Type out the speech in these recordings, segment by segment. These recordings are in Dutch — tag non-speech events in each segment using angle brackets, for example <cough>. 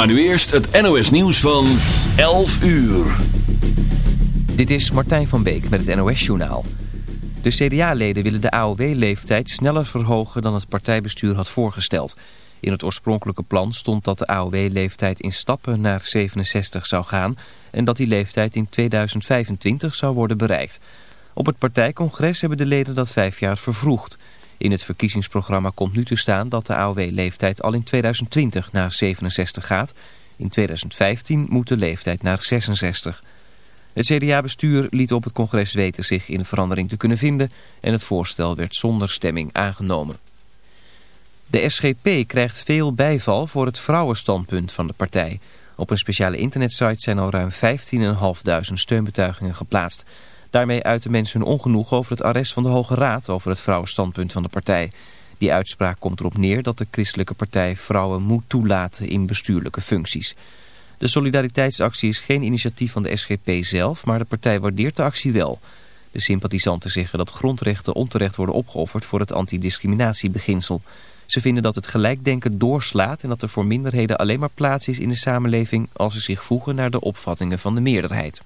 Maar nu eerst het NOS nieuws van 11 uur. Dit is Martijn van Beek met het NOS journaal. De CDA-leden willen de AOW-leeftijd sneller verhogen dan het partijbestuur had voorgesteld. In het oorspronkelijke plan stond dat de AOW-leeftijd in stappen naar 67 zou gaan... en dat die leeftijd in 2025 zou worden bereikt. Op het partijcongres hebben de leden dat vijf jaar vervroegd... In het verkiezingsprogramma komt nu te staan dat de AOW-leeftijd al in 2020 naar 67 gaat. In 2015 moet de leeftijd naar 66. Het CDA-bestuur liet op het congres weten zich in de verandering te kunnen vinden... en het voorstel werd zonder stemming aangenomen. De SGP krijgt veel bijval voor het vrouwenstandpunt van de partij. Op een speciale internetsite zijn al ruim 15.500 steunbetuigingen geplaatst... Daarmee uiten mensen hun ongenoeg over het arrest van de Hoge Raad over het vrouwenstandpunt van de partij. Die uitspraak komt erop neer dat de christelijke partij vrouwen moet toelaten in bestuurlijke functies. De solidariteitsactie is geen initiatief van de SGP zelf, maar de partij waardeert de actie wel. De sympathisanten zeggen dat grondrechten onterecht worden opgeofferd voor het antidiscriminatiebeginsel. Ze vinden dat het gelijkdenken doorslaat en dat er voor minderheden alleen maar plaats is in de samenleving als ze zich voegen naar de opvattingen van de meerderheid.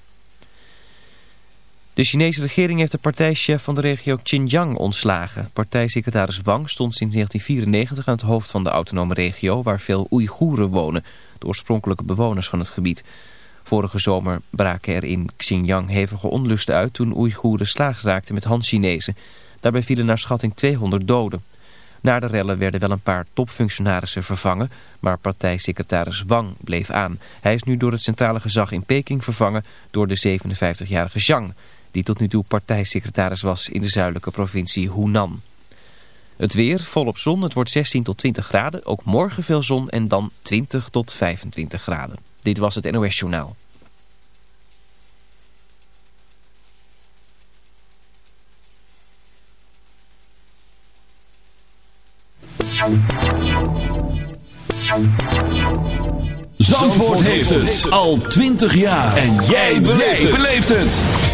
De Chinese regering heeft de partijchef van de regio Xinjiang ontslagen. Partijsecretaris Wang stond sinds 1994 aan het hoofd van de autonome regio... waar veel Oeigoeren wonen, de oorspronkelijke bewoners van het gebied. Vorige zomer braken er in Xinjiang hevige onlusten uit... toen Oeigoeren slaags raakten met Han-Chinezen. Daarbij vielen naar schatting 200 doden. Na de rellen werden wel een paar topfunctionarissen vervangen... maar partijsecretaris Wang bleef aan. Hij is nu door het centrale gezag in Peking vervangen door de 57-jarige Zhang die tot nu toe partijsecretaris was in de zuidelijke provincie Hunan. Het weer, volop zon, het wordt 16 tot 20 graden, ook morgen veel zon en dan 20 tot 25 graden. Dit was het NOS Journaal. Zandvoort heeft het al 20 jaar en jij beleeft het.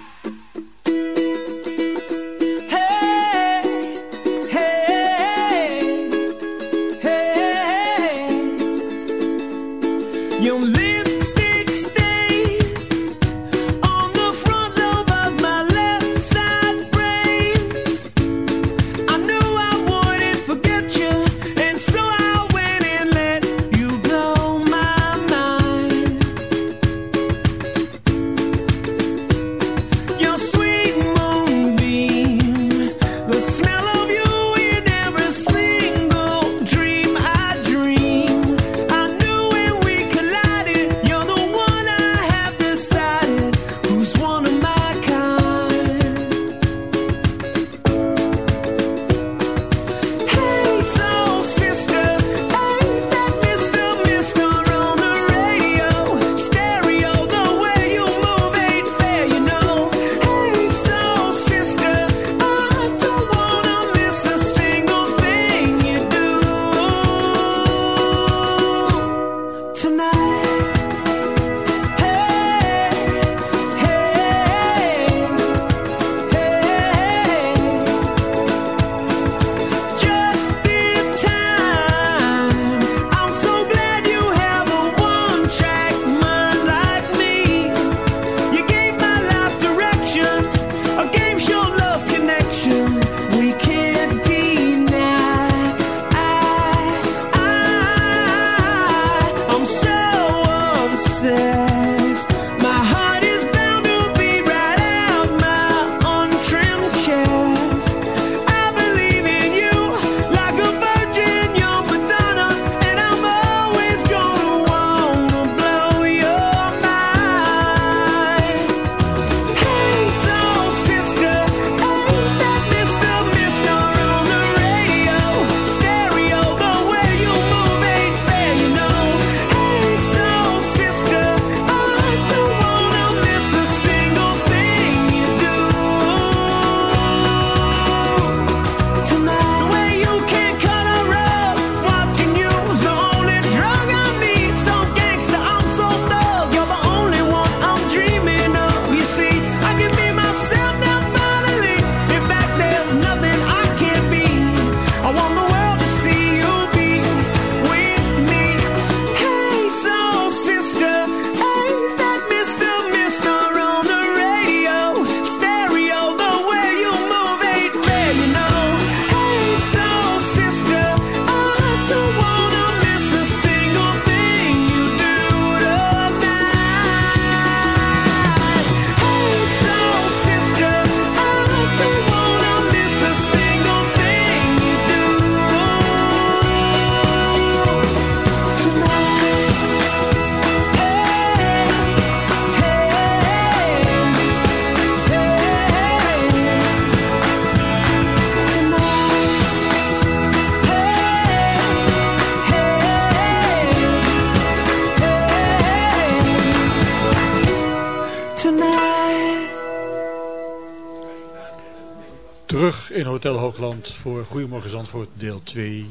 In Hotel Hoogland voor Goedemorgen Zandvoort deel 2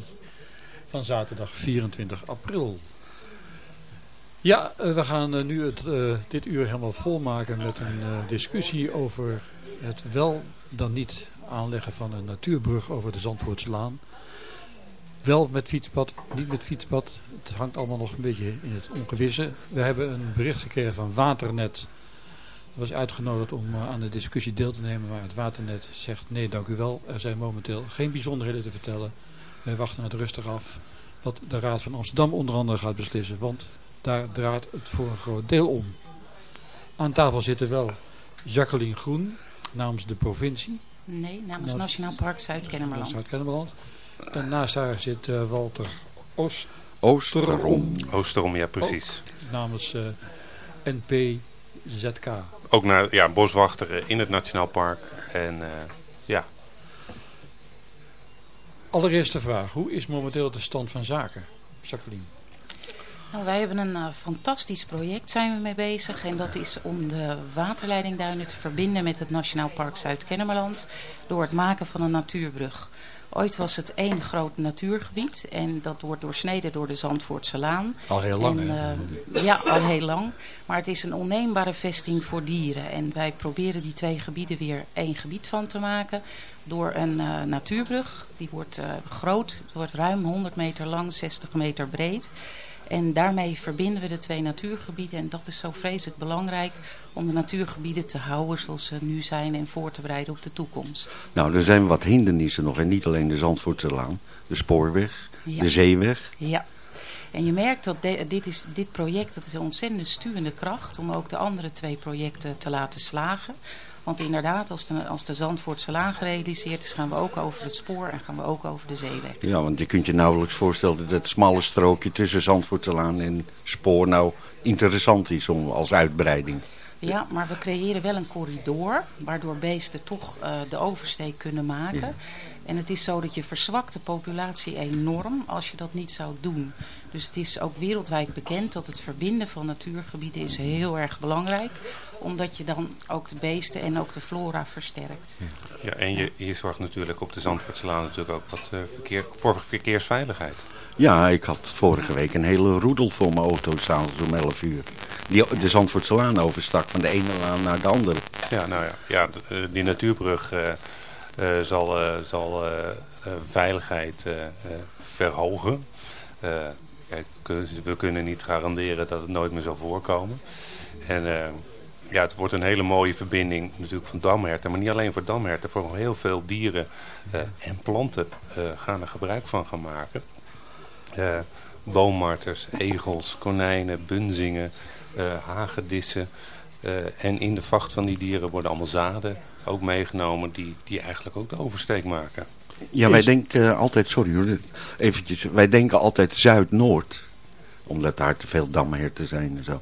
van zaterdag 24 april. Ja, eh, we gaan eh, nu het, uh, dit uur helemaal volmaken met een discussie over het wel dan niet aanleggen van een natuurbrug over de Zandvoortslaan. Wel met fietspad, niet met fietspad. Het hangt allemaal nog een beetje in het ongewisse. We hebben een bericht gekregen van Waternet was uitgenodigd om uh, aan de discussie deel te nemen. Maar het Waternet zegt nee dank u wel. Er zijn momenteel geen bijzonderheden te vertellen. Wij wachten het rustig af wat de Raad van Amsterdam onder andere gaat beslissen. Want daar draait het voor een groot deel om. Aan tafel zitten wel Jacqueline Groen namens de provincie. Nee, namens Nationaal Park Zuid-Kennemerland. Zuid-Kennemerland. En naast haar zit uh, Walter Oost Oosterom. Oosterom, ja precies. Ook namens uh, NP ZK. Ook naar ja, boswachter in het Nationaal Park. En uh, ja. Allereerste vraag. Hoe is momenteel de stand van zaken? Jacqueline. Nou, wij hebben een uh, fantastisch project zijn we mee bezig. En dat is om de waterleidingduinen te verbinden met het Nationaal Park Zuid-Kennemerland. Door het maken van een natuurbrug. Ooit was het één groot natuurgebied en dat wordt doorsneden door de Zandvoortse Laan. Al heel lang, en, uh, Ja, al heel lang. Maar het is een onneembare vesting voor dieren. En wij proberen die twee gebieden weer één gebied van te maken door een uh, natuurbrug. Die wordt uh, groot, het wordt ruim 100 meter lang, 60 meter breed. En daarmee verbinden we de twee natuurgebieden. En dat is zo vreselijk belangrijk om de natuurgebieden te houden zoals ze nu zijn en voor te bereiden op de toekomst. Nou, er zijn wat hindernissen nog en niet alleen de Zandvoortselaan, de spoorweg, ja. de zeeweg. Ja. En je merkt dat de, dit, is, dit project dat is een ontzettende stuwende kracht om ook de andere twee projecten te laten slagen. Want inderdaad, als de, als de Zandvoortse Laan gerealiseerd is, gaan we ook over het spoor en gaan we ook over de zeeweg. Ja, want je kunt je nauwelijks voorstellen dat het smalle strookje tussen Zandvoortse Laan en spoor nou interessant is om, als uitbreiding. Ja, maar we creëren wel een corridor, waardoor beesten toch uh, de oversteek kunnen maken. Ja. En het is zo dat je verzwakt de populatie enorm als je dat niet zou doen. Dus het is ook wereldwijd bekend dat het verbinden van natuurgebieden is heel erg belangrijk. Omdat je dan ook de beesten en ook de flora versterkt. Ja, en je, je zorgt natuurlijk op de Zandvoortselaan natuurlijk ook wat, uh, verkeer, voor verkeersveiligheid. Ja, ik had vorige week een hele roedel voor mijn auto staan om 11 uur. Die de Zandvoortse laan overstak van de ene laan naar de andere. Ja, nou ja, ja die natuurbrug uh, uh, zal, uh, zal veiligheid verhogen. We kunnen niet garanderen dat het nooit meer zal voorkomen. En ja, het wordt een hele mooie verbinding natuurlijk van damherten. Maar niet alleen voor damherten, voor heel veel dieren en planten gaan er gebruik van gaan maken. Uh, boommarters, egels, konijnen, bunzingen, uh, hagedissen. Uh, en in de vacht van die dieren worden allemaal zaden ook meegenomen die, die eigenlijk ook de oversteek maken. Ja, wij denken altijd, sorry hoor, eventjes, wij denken altijd Zuid-Noord. Omdat daar te veel damherten zijn en zo.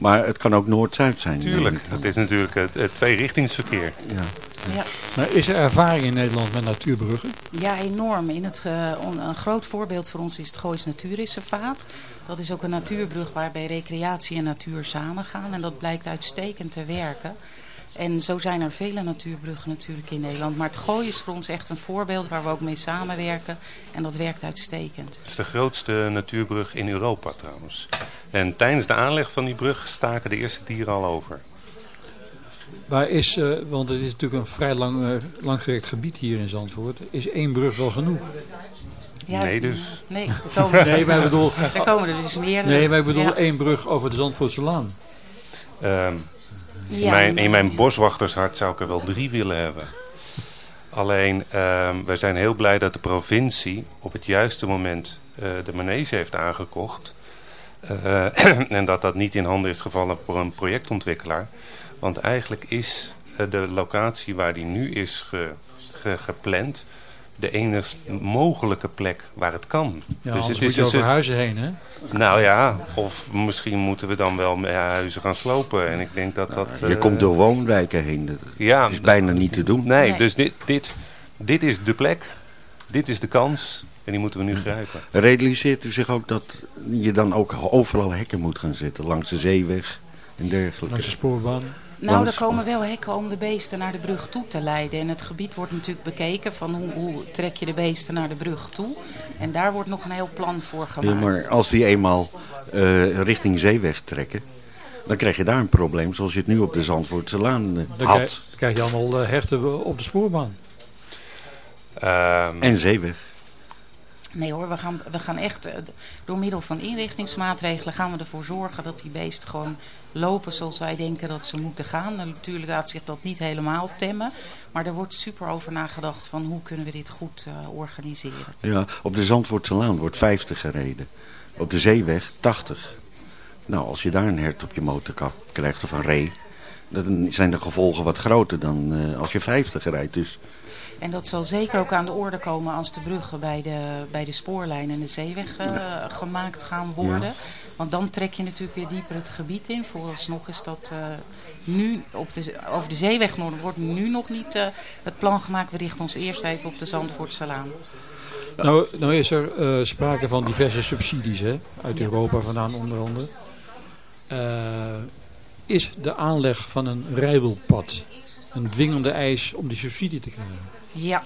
Maar het kan ook Noord-Zuid zijn. Tuurlijk, het is natuurlijk het, het tweerichtingsverkeer. Ja. Ja. Maar is er ervaring in Nederland met natuurbruggen? Ja, enorm. In het, uh, on, een groot voorbeeld voor ons is het Goois Natuurreservaat. Dat is ook een natuurbrug waarbij recreatie en natuur samengaan. En dat blijkt uitstekend te werken. En zo zijn er vele natuurbruggen natuurlijk in Nederland. Maar het Gooi is voor ons echt een voorbeeld waar we ook mee samenwerken. En dat werkt uitstekend. Het is de grootste natuurbrug in Europa trouwens. En tijdens de aanleg van die brug staken de eerste dieren al over. Waar is, uh, want het is natuurlijk een vrij lang, uh, langgerekt gebied hier in Zandvoort. Is één brug wel genoeg? Ja, nee dus. Nee, <laughs> er komen, nee, maar ik bedoel, <laughs> er komen er dus meer. Nee, maar ik bedoel ja. één brug over de Zandvoortse Laan. Um, in, mijn, in mijn boswachtershart zou ik er wel drie willen hebben. Alleen, um, wij zijn heel blij dat de provincie op het juiste moment uh, de manege heeft aangekocht. Uh, <clears throat> en dat dat niet in handen is gevallen voor een projectontwikkelaar. Want eigenlijk is uh, de locatie waar die nu is ge, ge, gepland de enige mogelijke plek waar het kan. Ja, dus het is moet je over huizen heen, hè? Nou ja, of misschien moeten we dan wel met huizen gaan slopen. En ik denk dat dat... Je uh, komt door woonwijken heen. Ja, het is bijna niet te doen. Nee, nee, dus dit, dit, dit is de plek. Dit is de kans. En die moeten we nu grijpen. Realiseert u zich ook dat je dan ook overal hekken moet gaan zetten? Langs de zeeweg en dergelijke? Langs de spoorbaan? Nou, langs? er komen wel hekken om de beesten naar de brug toe te leiden. En het gebied wordt natuurlijk bekeken van hoe, hoe trek je de beesten naar de brug toe. En daar wordt nog een heel plan voor Ja, gemaakt. maar als die eenmaal eh, richting zeeweg trekken, dan krijg je daar een probleem zoals je het nu op de Zandvoortse Laan eh, Dan had. krijg, dan krijg je allemaal eh, herten op de spoorbaan. Ehm, En zeeweg. Nee hoor, we gaan, we gaan echt door middel van inrichtingsmaatregelen gaan we ervoor zorgen dat die beesten gewoon lopen zoals wij denken dat ze moeten gaan. Natuurlijk laat zich dat niet helemaal temmen. Maar er wordt super over nagedacht van hoe kunnen we dit goed eh, organiseren. Ja, op de Zandvoortse Laan wordt 50 gereden. Op de zeeweg 80. Nou, als je daar een hert op je motorkap krijgt of een ree, dan zijn de gevolgen wat groter dan eh, als je 50 rijdt. Dus En dat zal zeker ook aan de orde komen als de bruggen bij de, bij de spoorlijn en de zeeweg eh, gemaakt gaan worden. Ja. Want dan trek je natuurlijk weer dieper het gebied in. Vooralsnog is dat eh, nu op de, over de zeeweg wordt nu nog niet eh, het plan gemaakt. We richten ons eerst even op de Zandvoortse Laan. Nou, nou is er eh, sprake van diverse subsidies hè? uit Ja. Europa vandaan onder andere. Eh, is de aanleg van een rijwielpad een dwingende eis om die subsidie te krijgen? Ja,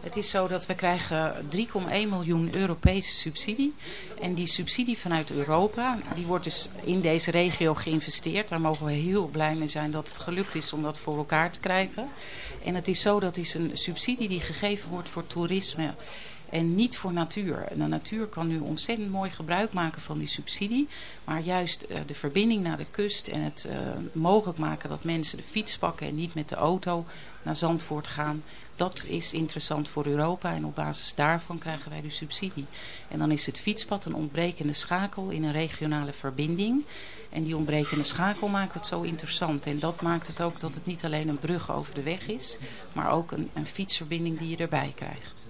het is zo dat we krijgen 3,1 miljoen Europese subsidie. En die subsidie vanuit Europa, die wordt dus in deze regio geïnvesteerd. Daar mogen we heel blij mee zijn dat het gelukt is om dat voor elkaar te krijgen. En het is zo dat is een subsidie die gegeven wordt voor toerisme en niet voor natuur. En de natuur kan nu ontzettend mooi gebruik maken van die subsidie. Maar juist eh, de verbinding naar de kust en het eh, mogelijk maken dat mensen de fiets pakken en niet met de auto naar Zandvoort gaan. Dat is interessant voor Europa en op basis daarvan krijgen wij de subsidie. En dan is het fietspad een ontbrekende schakel in een regionale verbinding. En die ontbrekende schakel maakt het zo interessant. En dat maakt het ook dat het niet alleen een brug over de weg is, maar ook een, een fietsverbinding die je erbij krijgt.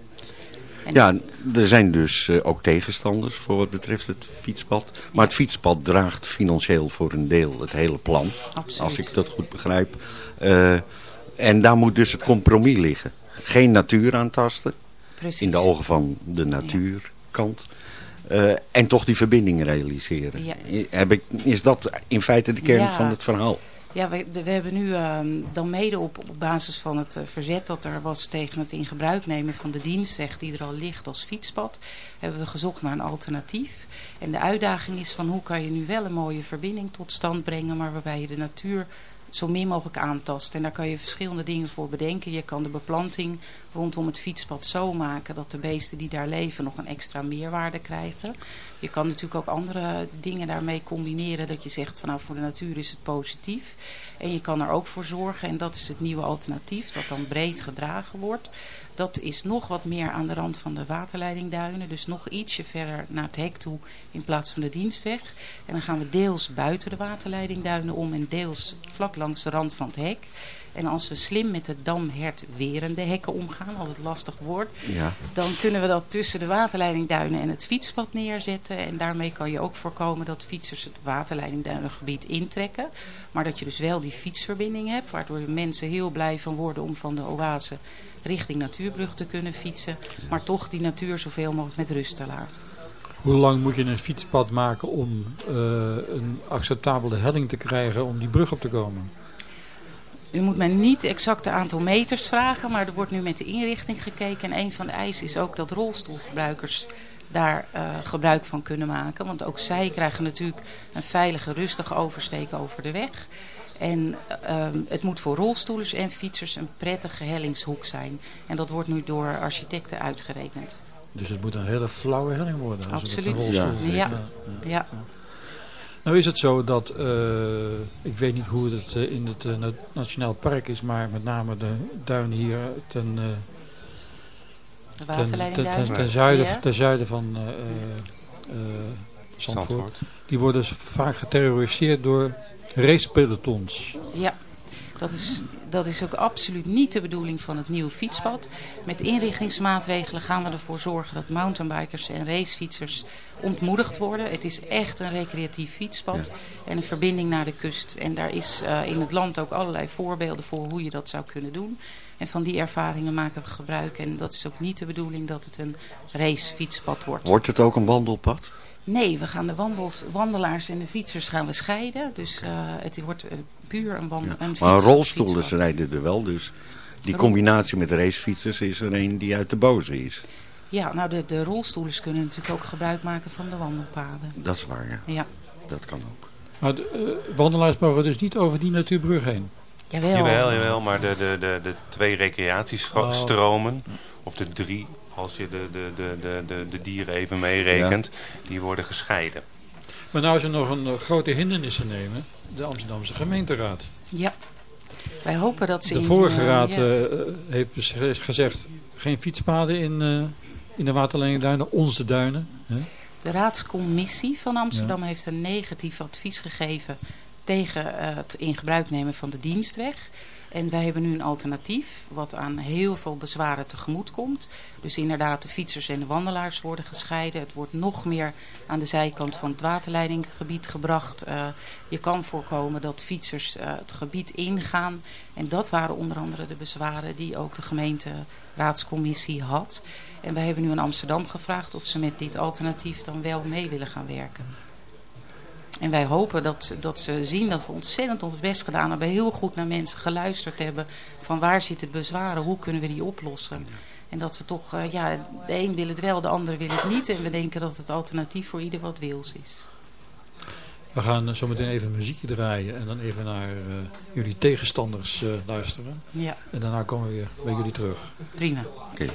En ja, er zijn dus eh, ook tegenstanders voor wat betreft het fietspad. Maar het fietspad draagt financieel voor een deel het hele plan. Absoluut. Als ik dat goed begrijp. Eh, en daar moet dus het compromis liggen. Geen natuur aantasten. Precies. In de ogen van de natuurkant. Eh, en toch die verbinding realiseren. Ja. Heb ik, is dat in feite de kern Ja. van het verhaal? Ja, we, we hebben nu ehm, dan mede op, op basis van het eh, verzet dat er was tegen het in gebruik nemen van de dienstweg die er al ligt als fietspad, hebben we gezocht naar een alternatief. En de uitdaging is van hoe kan je nu wel een mooie verbinding tot stand brengen, maar waarbij je de natuur zo min mogelijk aantast. En daar kan je verschillende dingen voor bedenken. Je kan de beplanting rondom het fietspad zo maken dat de beesten die daar leven nog een extra meerwaarde krijgen. Je kan natuurlijk ook andere dingen daarmee combineren. Dat je zegt van nou voor de natuur is het positief. En je kan er ook voor zorgen, en dat is het nieuwe alternatief, dat dan breed gedragen wordt. Dat is nog wat meer aan de rand van de waterleidingduinen. Dus nog ietsje verder naar het hek toe in plaats van de dienstweg. En dan gaan we deels buiten de waterleidingduinen om en deels vlak langs de rand van het hek. En als we slim met de damhertwerende hekken omgaan, altijd lastig woord, Ja. dan kunnen we dat tussen de waterleidingduinen en het fietspad neerzetten. En daarmee kan je ook voorkomen dat fietsers het waterleidingduinengebied intrekken. Maar dat je dus wel die fietsverbinding hebt, waardoor de mensen heel blij van worden om van de oase richting Natuurbrug te kunnen fietsen. Maar toch die natuur zoveel mogelijk met rust te laten. Hoe lang moet je een fietspad maken om eh, een acceptabele helling te krijgen om die brug op te komen? U moet mij niet exact het aantal meters vragen, maar er wordt nu met de inrichting gekeken. En een van de eisen is ook dat rolstoelgebruikers daar eh, gebruik van kunnen maken. Want ook zij krijgen natuurlijk een veilige, rustige oversteek over de weg. En ehm, het moet voor rolstoelers en fietsers een prettige hellingshoek zijn. En dat wordt nu door architecten uitgerekend. Dus het moet een hele flauwe helling worden. als het op een Absoluut. Ja. zit. Ja. Nou is het zo dat, eh, ik weet niet hoe het eh, in het eh, na- Nationaal Park is, maar met name de duinen hier ten, eh, De ten, ten, waterleidingduinen. ten, ten zuiden, Ja. ten zuiden van eh, eh, eh, Zandvoort. Zandvoort. Die worden dus vaak geterroriseerd door racepelotons. Ja, dat is, dat is ook absoluut niet de bedoeling van het nieuwe fietspad. Met inrichtingsmaatregelen gaan we ervoor zorgen dat mountainbikers en racefietsers ontmoedigd worden. Het is echt een recreatief fietspad en een verbinding naar de kust. En daar is eh, in het land ook allerlei voorbeelden voor hoe je dat zou kunnen doen. En van die ervaringen maken we gebruik. En dat is ook niet de bedoeling dat het een racefietspad wordt. Wordt het ook een wandelpad? Nee, we gaan de wandels, wandelaars en de fietsers gaan we scheiden. Dus uh, het wordt uh, puur een, wand, ja. een Maar rolstoelen rijden er wel, dus die combinatie met racefietsers is er een die uit de boze is. Ja, nou de, de rolstoelers kunnen natuurlijk ook gebruik maken van de wandelpaden. Dat is waar, ja. ja. Dat kan ook. Maar de, uh, wandelaars mogen dus niet over die natuurbrug heen? Jawel. Jawel, jawel maar de, de, de, de twee recreatiestromen, oh. of de drie, als je de, de, de, de, de, de dieren even meerekent, ja. die worden gescheiden. Maar nou is er nog een uh, grote hindernis te nemen, de Amsterdamse gemeenteraad. Ja, wij hopen dat ze... De in, vorige uh, raad ja. uh, heeft gezegd, geen fietspaden in, uh, in de Waterleningsduinen, onze duinen. Hè? De raadscommissie van Amsterdam ja. heeft een negatief advies gegeven tegen het in gebruik nemen van de dienstweg. En wij hebben nu een alternatief wat aan heel veel bezwaren tegemoet komt. Dus inderdaad de fietsers en de wandelaars worden gescheiden. Het wordt nog meer aan de zijkant van het waterleidinggebied gebracht. Uh, je kan voorkomen dat fietsers uh, het gebied ingaan. En dat waren onder andere de bezwaren die ook de gemeenteraadscommissie had. En wij hebben nu aan Amsterdam gevraagd of ze met dit alternatief dan wel mee willen gaan werken. En wij hopen dat, dat ze zien dat we ontzettend ons best gedaan hebben. Heel goed naar mensen geluisterd hebben. Van waar zitten bezwaren, hoe kunnen we die oplossen. En dat we toch, uh, ja, de een wil het wel, de ander wil het niet. En we denken dat het alternatief voor ieder wat wils is. We gaan zo meteen even muziekje draaien. En dan even naar uh, jullie tegenstanders uh, luisteren. Ja. En daarna komen we weer bij jullie terug. Prima. Oké. Okay.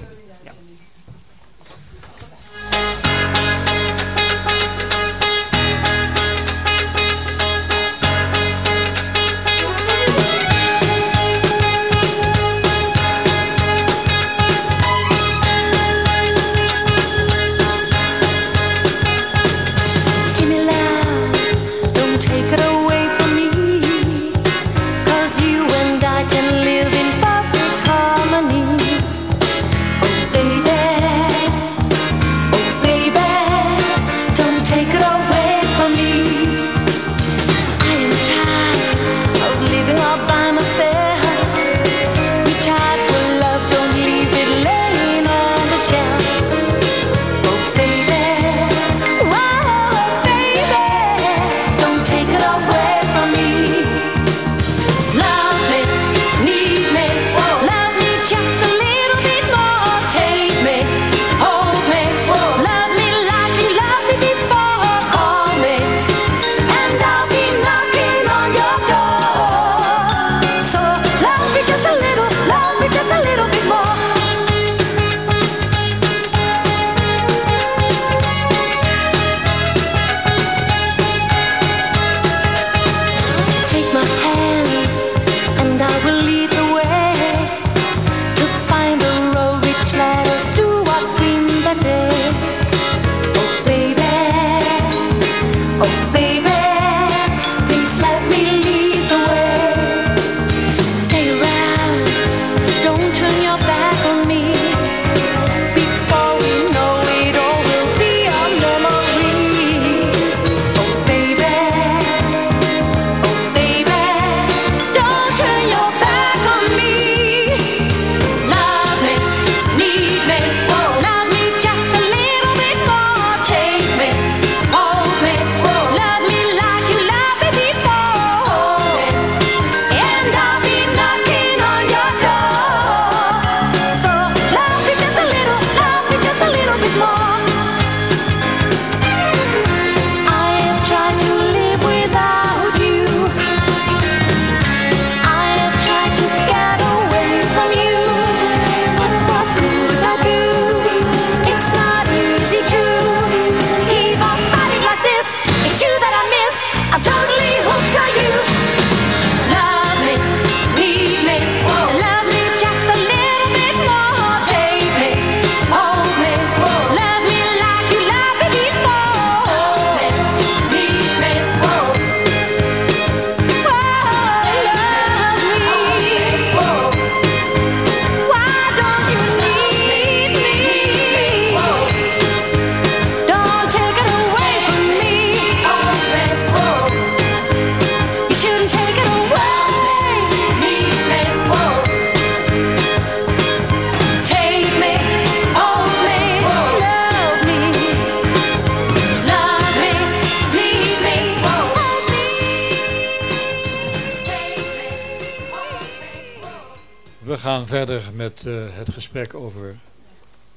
Gaan verder met uh, het gesprek over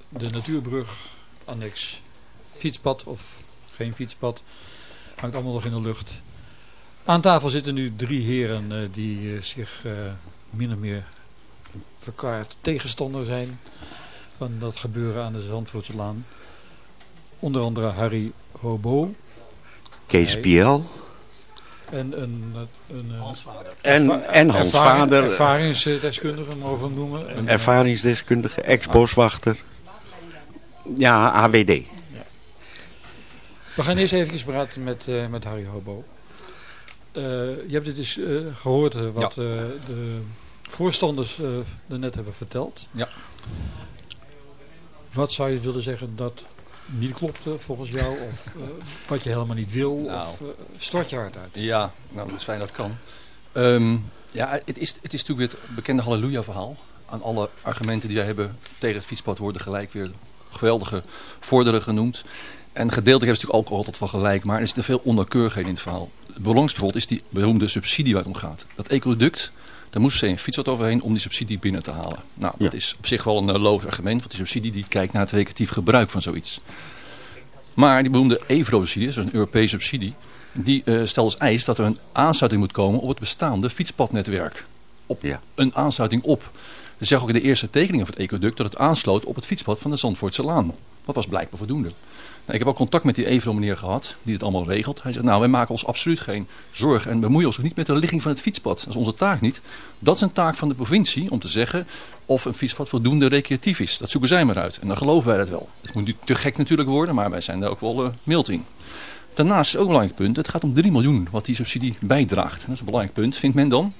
de natuurbrug, annex fietspad of geen fietspad. Hangt allemaal nog in de lucht. Aan tafel zitten nu drie heren uh, die uh, zich min of meer verklaard tegenstander zijn van dat gebeuren aan de Zandvoortselaan. Onder andere Harry Hobo. Kees Biel. En een, een, Hans Vader. En, en Hans Vader. Ervaringsdeskundige mogen we hem noemen. Een ervaringsdeskundige, ex-boswachter. Ja, AWD. Ja. We gaan eerst even praten met, uh, met Harry Hobo. Uh, je hebt dit eens uh, gehoord wat ja. de voorstanders er net hebben verteld. Ja. Wat zou je willen zeggen dat niet klopte volgens jou? Of uh, wat je helemaal niet wil? Nou, of uh, stort je hard uit? Ja, nou dat is fijn dat kan. Um, ja, het is, het is natuurlijk het bekende halleluja verhaal. Aan alle argumenten die wij hebben tegen het fietspad worden gelijk weer geweldige vorderen genoemd. En gedeeltelijk hebben ze natuurlijk ook altijd van gelijk, maar er zit veel onnauwkeurigheid in het verhaal. Het belangrijkste bijvoorbeeld is die beroemde subsidie waar het om gaat. Dat ecoduct, daar moest ze een fietspad overheen om die subsidie binnen te halen. Nou, dat is op zich wel een uh, logisch argument, want die subsidie die kijkt naar het recreatief gebruik van zoiets. Maar die beroemde EVRO-subsidie, dus een Europese subsidie, die uh, stelt als eis dat er een aansluiting moet komen op het bestaande fietspadnetwerk. Op ja. een aansluiting op. Ze zeggen ook in de eerste tekeningen van het ecoduct dat het aansloot op het fietspad van de Zandvoortse Laan. Dat was blijkbaar voldoende. Nou, ik heb ook contact met die Evro meneer gehad, die het allemaal regelt. Hij zegt, nou wij maken ons absoluut geen zorgen en bemoeien ons ook niet met de ligging van het fietspad. Dat is onze taak niet. Dat is een taak van de provincie om te zeggen of een fietspad voldoende recreatief is. Dat zoeken zij maar uit. En dan geloven wij dat wel. Het moet niet te gek natuurlijk worden, maar wij zijn daar ook wel uh, mild in. Daarnaast is ook een belangrijk punt, het gaat om 3 miljoen wat die subsidie bijdraagt. Dat is een belangrijk punt, vindt men dan. Nou,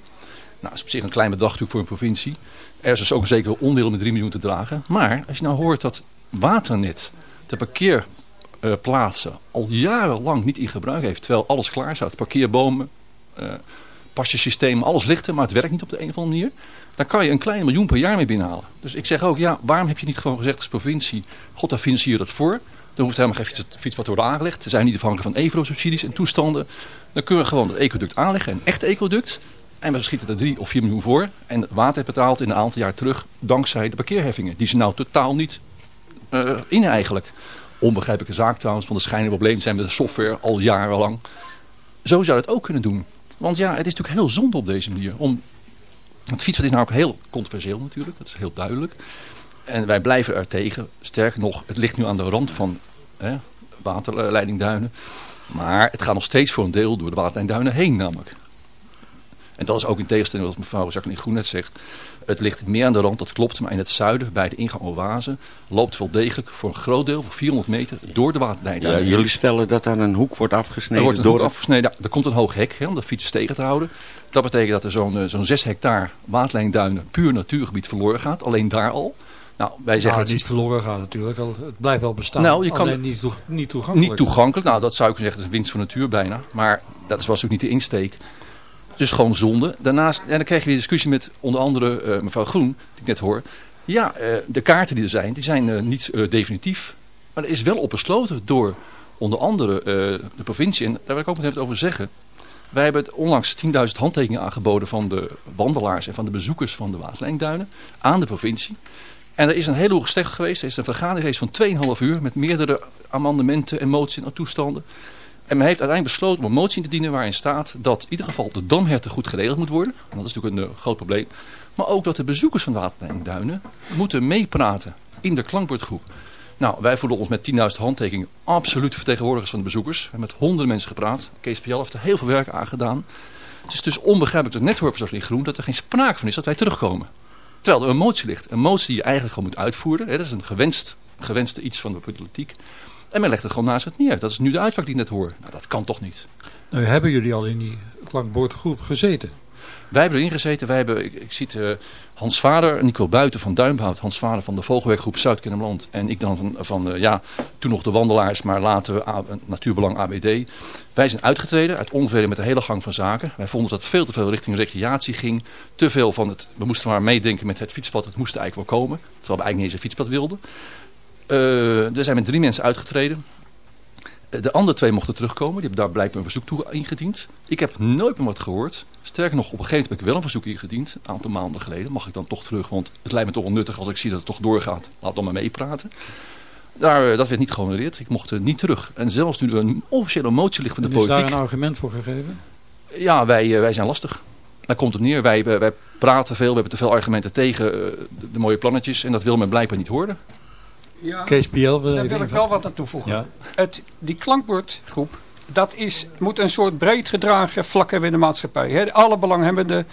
dat is op zich een klein bedrag natuurlijk voor een provincie. Er is dus ook een zeker onderdeel met 3 miljoen te dragen. Maar als je nou hoort dat Waternet de parkeerplaatsen al jarenlang niet in gebruik heeft. Terwijl alles klaar staat. Parkeerbomen, uh, pasjesystemen, alles ligt er. Maar het werkt niet op de een of andere manier. Dan kan je een klein miljoen per jaar mee binnenhalen. Dus ik zeg ook, ja, waarom heb je niet gewoon gezegd als provincie. God, daar financier dat voor. Dan hoeft helemaal geen fietspad te worden aangelegd. Ze zijn niet afhankelijk van EVRO-subsidies en toestanden. Dan kunnen we gewoon het ecoduct aanleggen. Een echt ecoduct. En we schieten er 3 of 4 miljoen voor. En het water betaalt in een aantal jaar terug dankzij de parkeerheffingen. Die ze nou totaal niet in eigenlijk. Onbegrijpelijke zaak trouwens, want er schijnen problemen zijn met de software al jarenlang. Zo zou je het ook kunnen doen. Want ja, het is natuurlijk heel zonde op deze manier. Om, het fietspad is ook heel controversieel natuurlijk, dat is heel duidelijk. En wij blijven er tegen. Sterker nog, het ligt nu aan de rand van hè, waterleidingduinen. Maar het gaat nog steeds voor een deel door de waterleidingduinen heen namelijk. En dat is ook in tegenstelling wat mevrouw Jacqueline Groen net zegt. Het ligt meer aan de rand, dat klopt. Maar in het zuiden, bij de ingang Oase, loopt wel degelijk voor een groot deel, voor 400 meter, door de waterlijn. Ja, jullie stellen dat aan een hoek wordt afgesneden? Er wordt een door hoek afgesneden. Ja, er komt een hoog hek hè, om de fietsers tegen te houden. Dat betekent dat er zo'n eh, zo'n 6 hectare waterlijnduinen, puur natuurgebied, verloren gaat. Alleen daar al. Nou, wij zeggen nou, het niet verloren gaat natuurlijk. Het blijft wel bestaan. Nou, je kan Alleen niet, niet toegankelijk. Niet toegankelijk. Nou, dat zou ik zeggen. Dat is winst van natuur bijna. Maar dat was ook niet de insteek. Dus gewoon zonde. Daarnaast, en dan krijg je weer discussie met onder andere uh, mevrouw Groen, die ik net hoor. Ja, uh, de kaarten die er zijn, die zijn uh, niet definitief. Maar er is wel op besloten door onder andere de provincie. En daar wil ik ook nog even over zeggen. Wij hebben onlangs 10.000 handtekeningen aangeboden van de wandelaars en van de bezoekers van de Waaslijnduinen aan de provincie. En er is een hele hoog gestecht geweest. Er is een vergadering geweest van 2,5 uur met meerdere amendementen en moties en toestanden. En men heeft uiteindelijk besloten om een motie in te dienen waarin staat dat in ieder geval de damherten goed geregeld moet worden. En dat is natuurlijk een uh, groot probleem. Maar ook dat de bezoekers van de Waterduinen moeten meepraten in de klankbordgroep. Nou, wij voelen ons met 10.000 handtekeningen absoluut vertegenwoordigers van de bezoekers. We hebben met honderden mensen gepraat. Kees Pial heeft er heel veel werk aan gedaan. Het is dus onbegrijpelijk dat netwerkers in Groen dat er geen sprake van is dat wij terugkomen. Terwijl er een motie ligt. Een motie die je eigenlijk gewoon moet uitvoeren. Hè, dat is een gewenst, gewenste iets van de politiek. En men legt het gewoon naast het neer. Dat is nu de uitspraak die ik net hoor. Nou, dat kan toch niet? Nou, hebben jullie al in die klankbordgroep gezeten? Wij hebben erin gezeten. Wij hebben, ik, ik zie uh, Hans Vader, Nico Buiten van Duimhout. Hans Vader van de Vogelwerkgroep Zuid-Kennemerland. En ik dan van, van uh, ja, toen nog de Wandelaars, maar later A, Natuurbelang ABD. Wij zijn uitgetreden uit onvrede met de hele gang van zaken. Wij vonden dat veel te veel richting recreatie ging. Te veel van het, we moesten maar meedenken met het fietspad. Het moest eigenlijk wel komen. Terwijl we eigenlijk niet eens een fietspad wilden. Uh, er zijn met drie mensen uitgetreden. De andere twee mochten terugkomen. Die hebben daar blijkbaar een verzoek toe ingediend. Ik heb nooit meer wat gehoord. Sterker nog, op een gegeven moment heb ik wel een verzoek ingediend. Een aantal maanden geleden. Mag ik dan toch terug? Want het lijkt me toch wel nuttig als ik zie dat het toch doorgaat. Laat dan maar meepraten. Daar, eh, dat werd niet gehonoreerd. Ik mocht niet terug. En zelfs nu er een officiële motie ligt van de politiek. is daar een argument voor gegeven? Ja, wij, wij zijn lastig. Daar komt het neer. Wij, wij praten veel. We hebben te veel argumenten tegen de, de mooie plannetjes. En dat wil men blijkbaar niet horen. Ja, Kees Piel, daar wil ik wel wat aan toevoegen. Ja. Het, die klankbordgroep, dat is, moet een soort breed gedragen vlak hebben in de maatschappij. He, alle belanghebbenden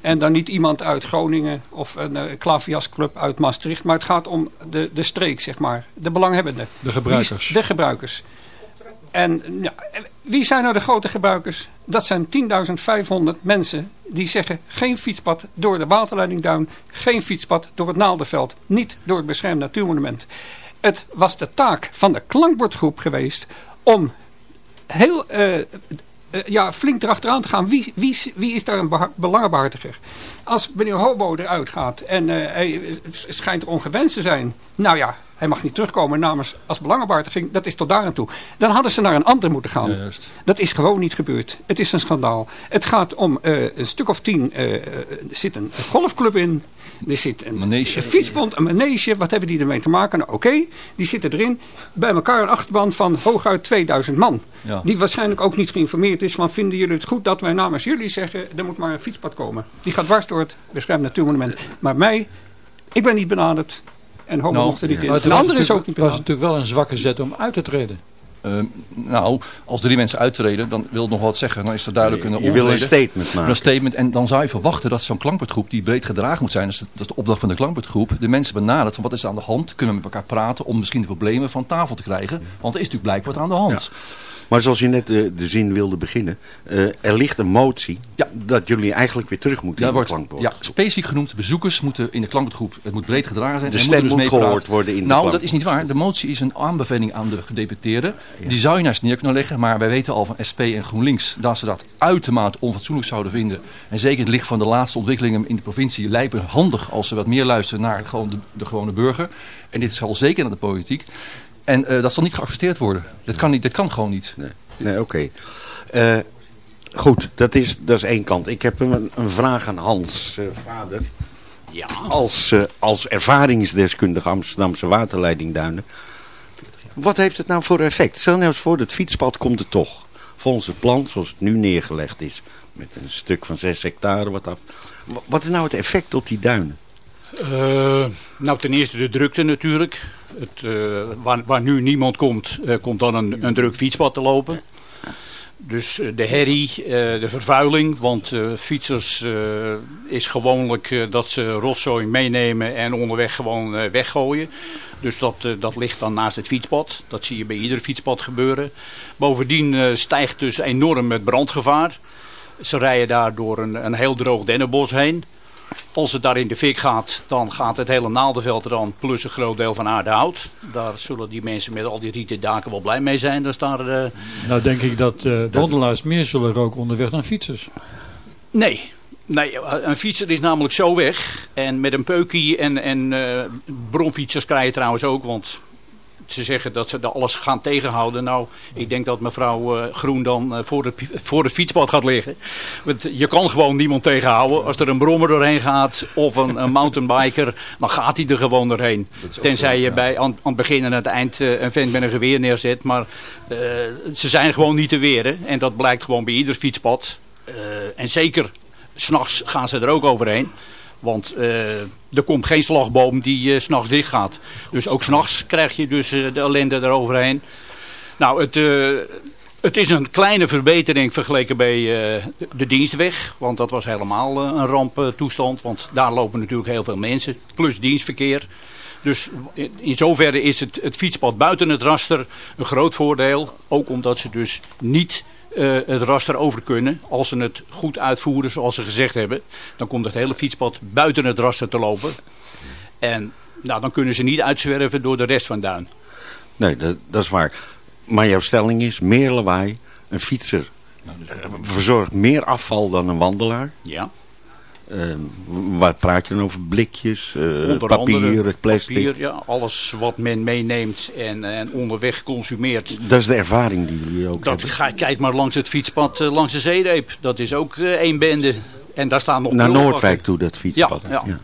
en dan niet iemand uit Groningen of een uh, klaviasclub uit Maastricht. Maar het gaat om de, de streek, zeg maar. De belanghebbenden. De gebruikers. De gebruikers. En ja, wie zijn nou de grote gebruikers? Dat zijn 10.500 mensen die zeggen geen fietspad door de waterleidingduin. Geen fietspad door het Naaldenveld. Niet door het beschermd natuurmonument. Het was de taak van de klankbordgroep geweest om heel uh, uh, ja, flink erachteraan te gaan. Wie, wie, wie is daar een belangenbehartiger? Als meneer Hobo eruit gaat en uh, hij schijnt ongewenst te zijn. Nou ja, hij mag niet terugkomen namens als belangenbehartiging. Dat is tot daar aan toe. Dan hadden ze naar een ander moeten gaan. Ja, dat is gewoon niet gebeurd. Het is een schandaal. Het gaat om uh, een stuk of tien. Uh, er zit een golfclub in. Er zit een, manege. een fietsbond, een manege. Wat hebben die ermee te maken? Nou, Oké, okay, die zitten erin. Bij elkaar een achterban van hooguit 2000 man. Ja. Die waarschijnlijk ook niet geïnformeerd is van... vinden jullie het goed dat wij namens jullie zeggen... er moet maar een fietspad komen. Die gaat dwars door het beschermd natuurmonument. Maar mij, ik ben niet benaderd. En Homo nou, mocht er niet in. Een ander is ook niet. Het was natuurlijk wel een zwakke zet om uit te treden. Uh, nou, als drie mensen uittreden, dan wil het nog wat zeggen. Dan is er duidelijk een Je wil een statement maken. Een statement. En dan zou je verwachten dat zo'n klankbordgroep, die breed gedragen moet zijn, dat is, de, dat is de opdracht van de klankbordgroep, de mensen benadert van wat is er aan de hand, kunnen we met elkaar praten om misschien de problemen van tafel te krijgen. Want er is natuurlijk blijkbaar wat aan de hand. Ja. Maar zoals je net de, de zin wilde beginnen. Uh, er ligt een motie ja. dat jullie eigenlijk weer terug moeten ja, in de klankbord. Ja, specifiek genoemd. Bezoekers moeten in de klankbordgroep. Het moet breed gedragen zijn. De stem moet dus gehoord worden in de Nou, dat is niet waar. De motie is een aanbeveling aan de gedeputeerden. Ja. Die zou je naast neer kunnen leggen. Maar wij weten al van SP en GroenLinks dat ze dat uitermate onfatsoenlijk zouden vinden. En zeker in het licht van de laatste ontwikkelingen in de provincie lijkt het handig als ze wat meer luisteren naar gewoon de, de gewone burger. En dit zal zeker naar de politiek. En uh, dat zal niet geaccepteerd worden. Dat kan, niet, dat kan gewoon niet. Nee. Nee, oké. Okay. Uh, goed, dat is, dat is één kant. Ik heb een, een vraag aan Hans, uh, vader. Ja. Als, uh, als ervaringsdeskundige Amsterdamse waterleidingduinen. Wat heeft het nou voor effect? Stel nou eens voor, dat fietspad komt er toch. Volgens het plan, zoals het nu neergelegd is. Met een stuk van 6 hectare wat af. Wat is nou het effect op die duinen? Uh, nou, ten eerste de drukte natuurlijk. Het, uh, waar, waar, nu niemand komt, uh, komt dan een, een druk fietspad te lopen. Dus de herrie, de vervuiling, want fietsers is gewoonlijk dat ze rotzooi meenemen en onderweg gewoon weggooien. Dus dat, dat ligt dan naast het fietspad. Dat zie je bij ieder fietspad gebeuren. Bovendien stijgt dus enorm het brandgevaar. Ze rijden daar door een, een heel droog dennenbos heen. Als het daar in de fik gaat, dan gaat het hele naaldenveld er dan plus een groot deel van aardehout. Daar zullen die mensen met al die rieten daken wel blij mee zijn. Dus daar, uh, nou denk ik dat uh, wandelaars meer zullen roken onderweg dan fietsers. Nee, Nee, een fietser is namelijk zo weg. En met een peukie en, en uh, bronfietsers krijg je trouwens ook. Want ze zeggen dat ze alles gaan tegenhouden. Nou, ik denk dat mevrouw uh, Groen dan uh, voor, het, voor het fietspad gaat liggen. Want je kan gewoon niemand tegenhouden. Als er een brommer doorheen gaat of een, een mountainbiker, dan gaat hij er gewoon doorheen. Tenzij je bij, aan, aan, het begin en het eind uh, een vent met een geweer neerzet. Maar ze zijn gewoon niet te weren. En dat blijkt gewoon bij ieder fietspad. en zeker, s'nachts gaan ze er ook overheen. Want uh, er komt geen slagboom die uh, s'nachts dicht gaat. Dus ook s'nachts krijg je dus uh, de ellende eroverheen. Nou, het, het is een kleine verbetering vergeleken bij de dienstweg. Want dat was helemaal een ramptoestand. Want daar lopen natuurlijk heel veel mensen. Plus dienstverkeer. Dus in zoverre is het, het fietspad buiten het raster een groot voordeel. Ook omdat ze dus niet uh, het raster over kunnen. Als ze het goed uitvoeren zoals ze gezegd hebben. Dan komt het hele fietspad buiten het raster te lopen. En nou, dan kunnen ze niet uitzwerven door de rest van Duin. Nee, dat, dat is waar. Maar jouw stelling is meer lawaai. Een fietser uh, verzorgt meer afval dan een wandelaar. Ja. Ehm, waar praat je dan over? Blikjes, uh, papier, plastic? Papier, ja, alles wat men meeneemt en, en onderweg consumeert. Dat is de ervaring die jullie ook dat, hebben? Ga, kijk maar langs het fietspad, uh, langs de zeereep. Dat is ook uh, één bende. En daar staan nog Naar Noordwijk toe, dat fietspad. Ja, ja. ja.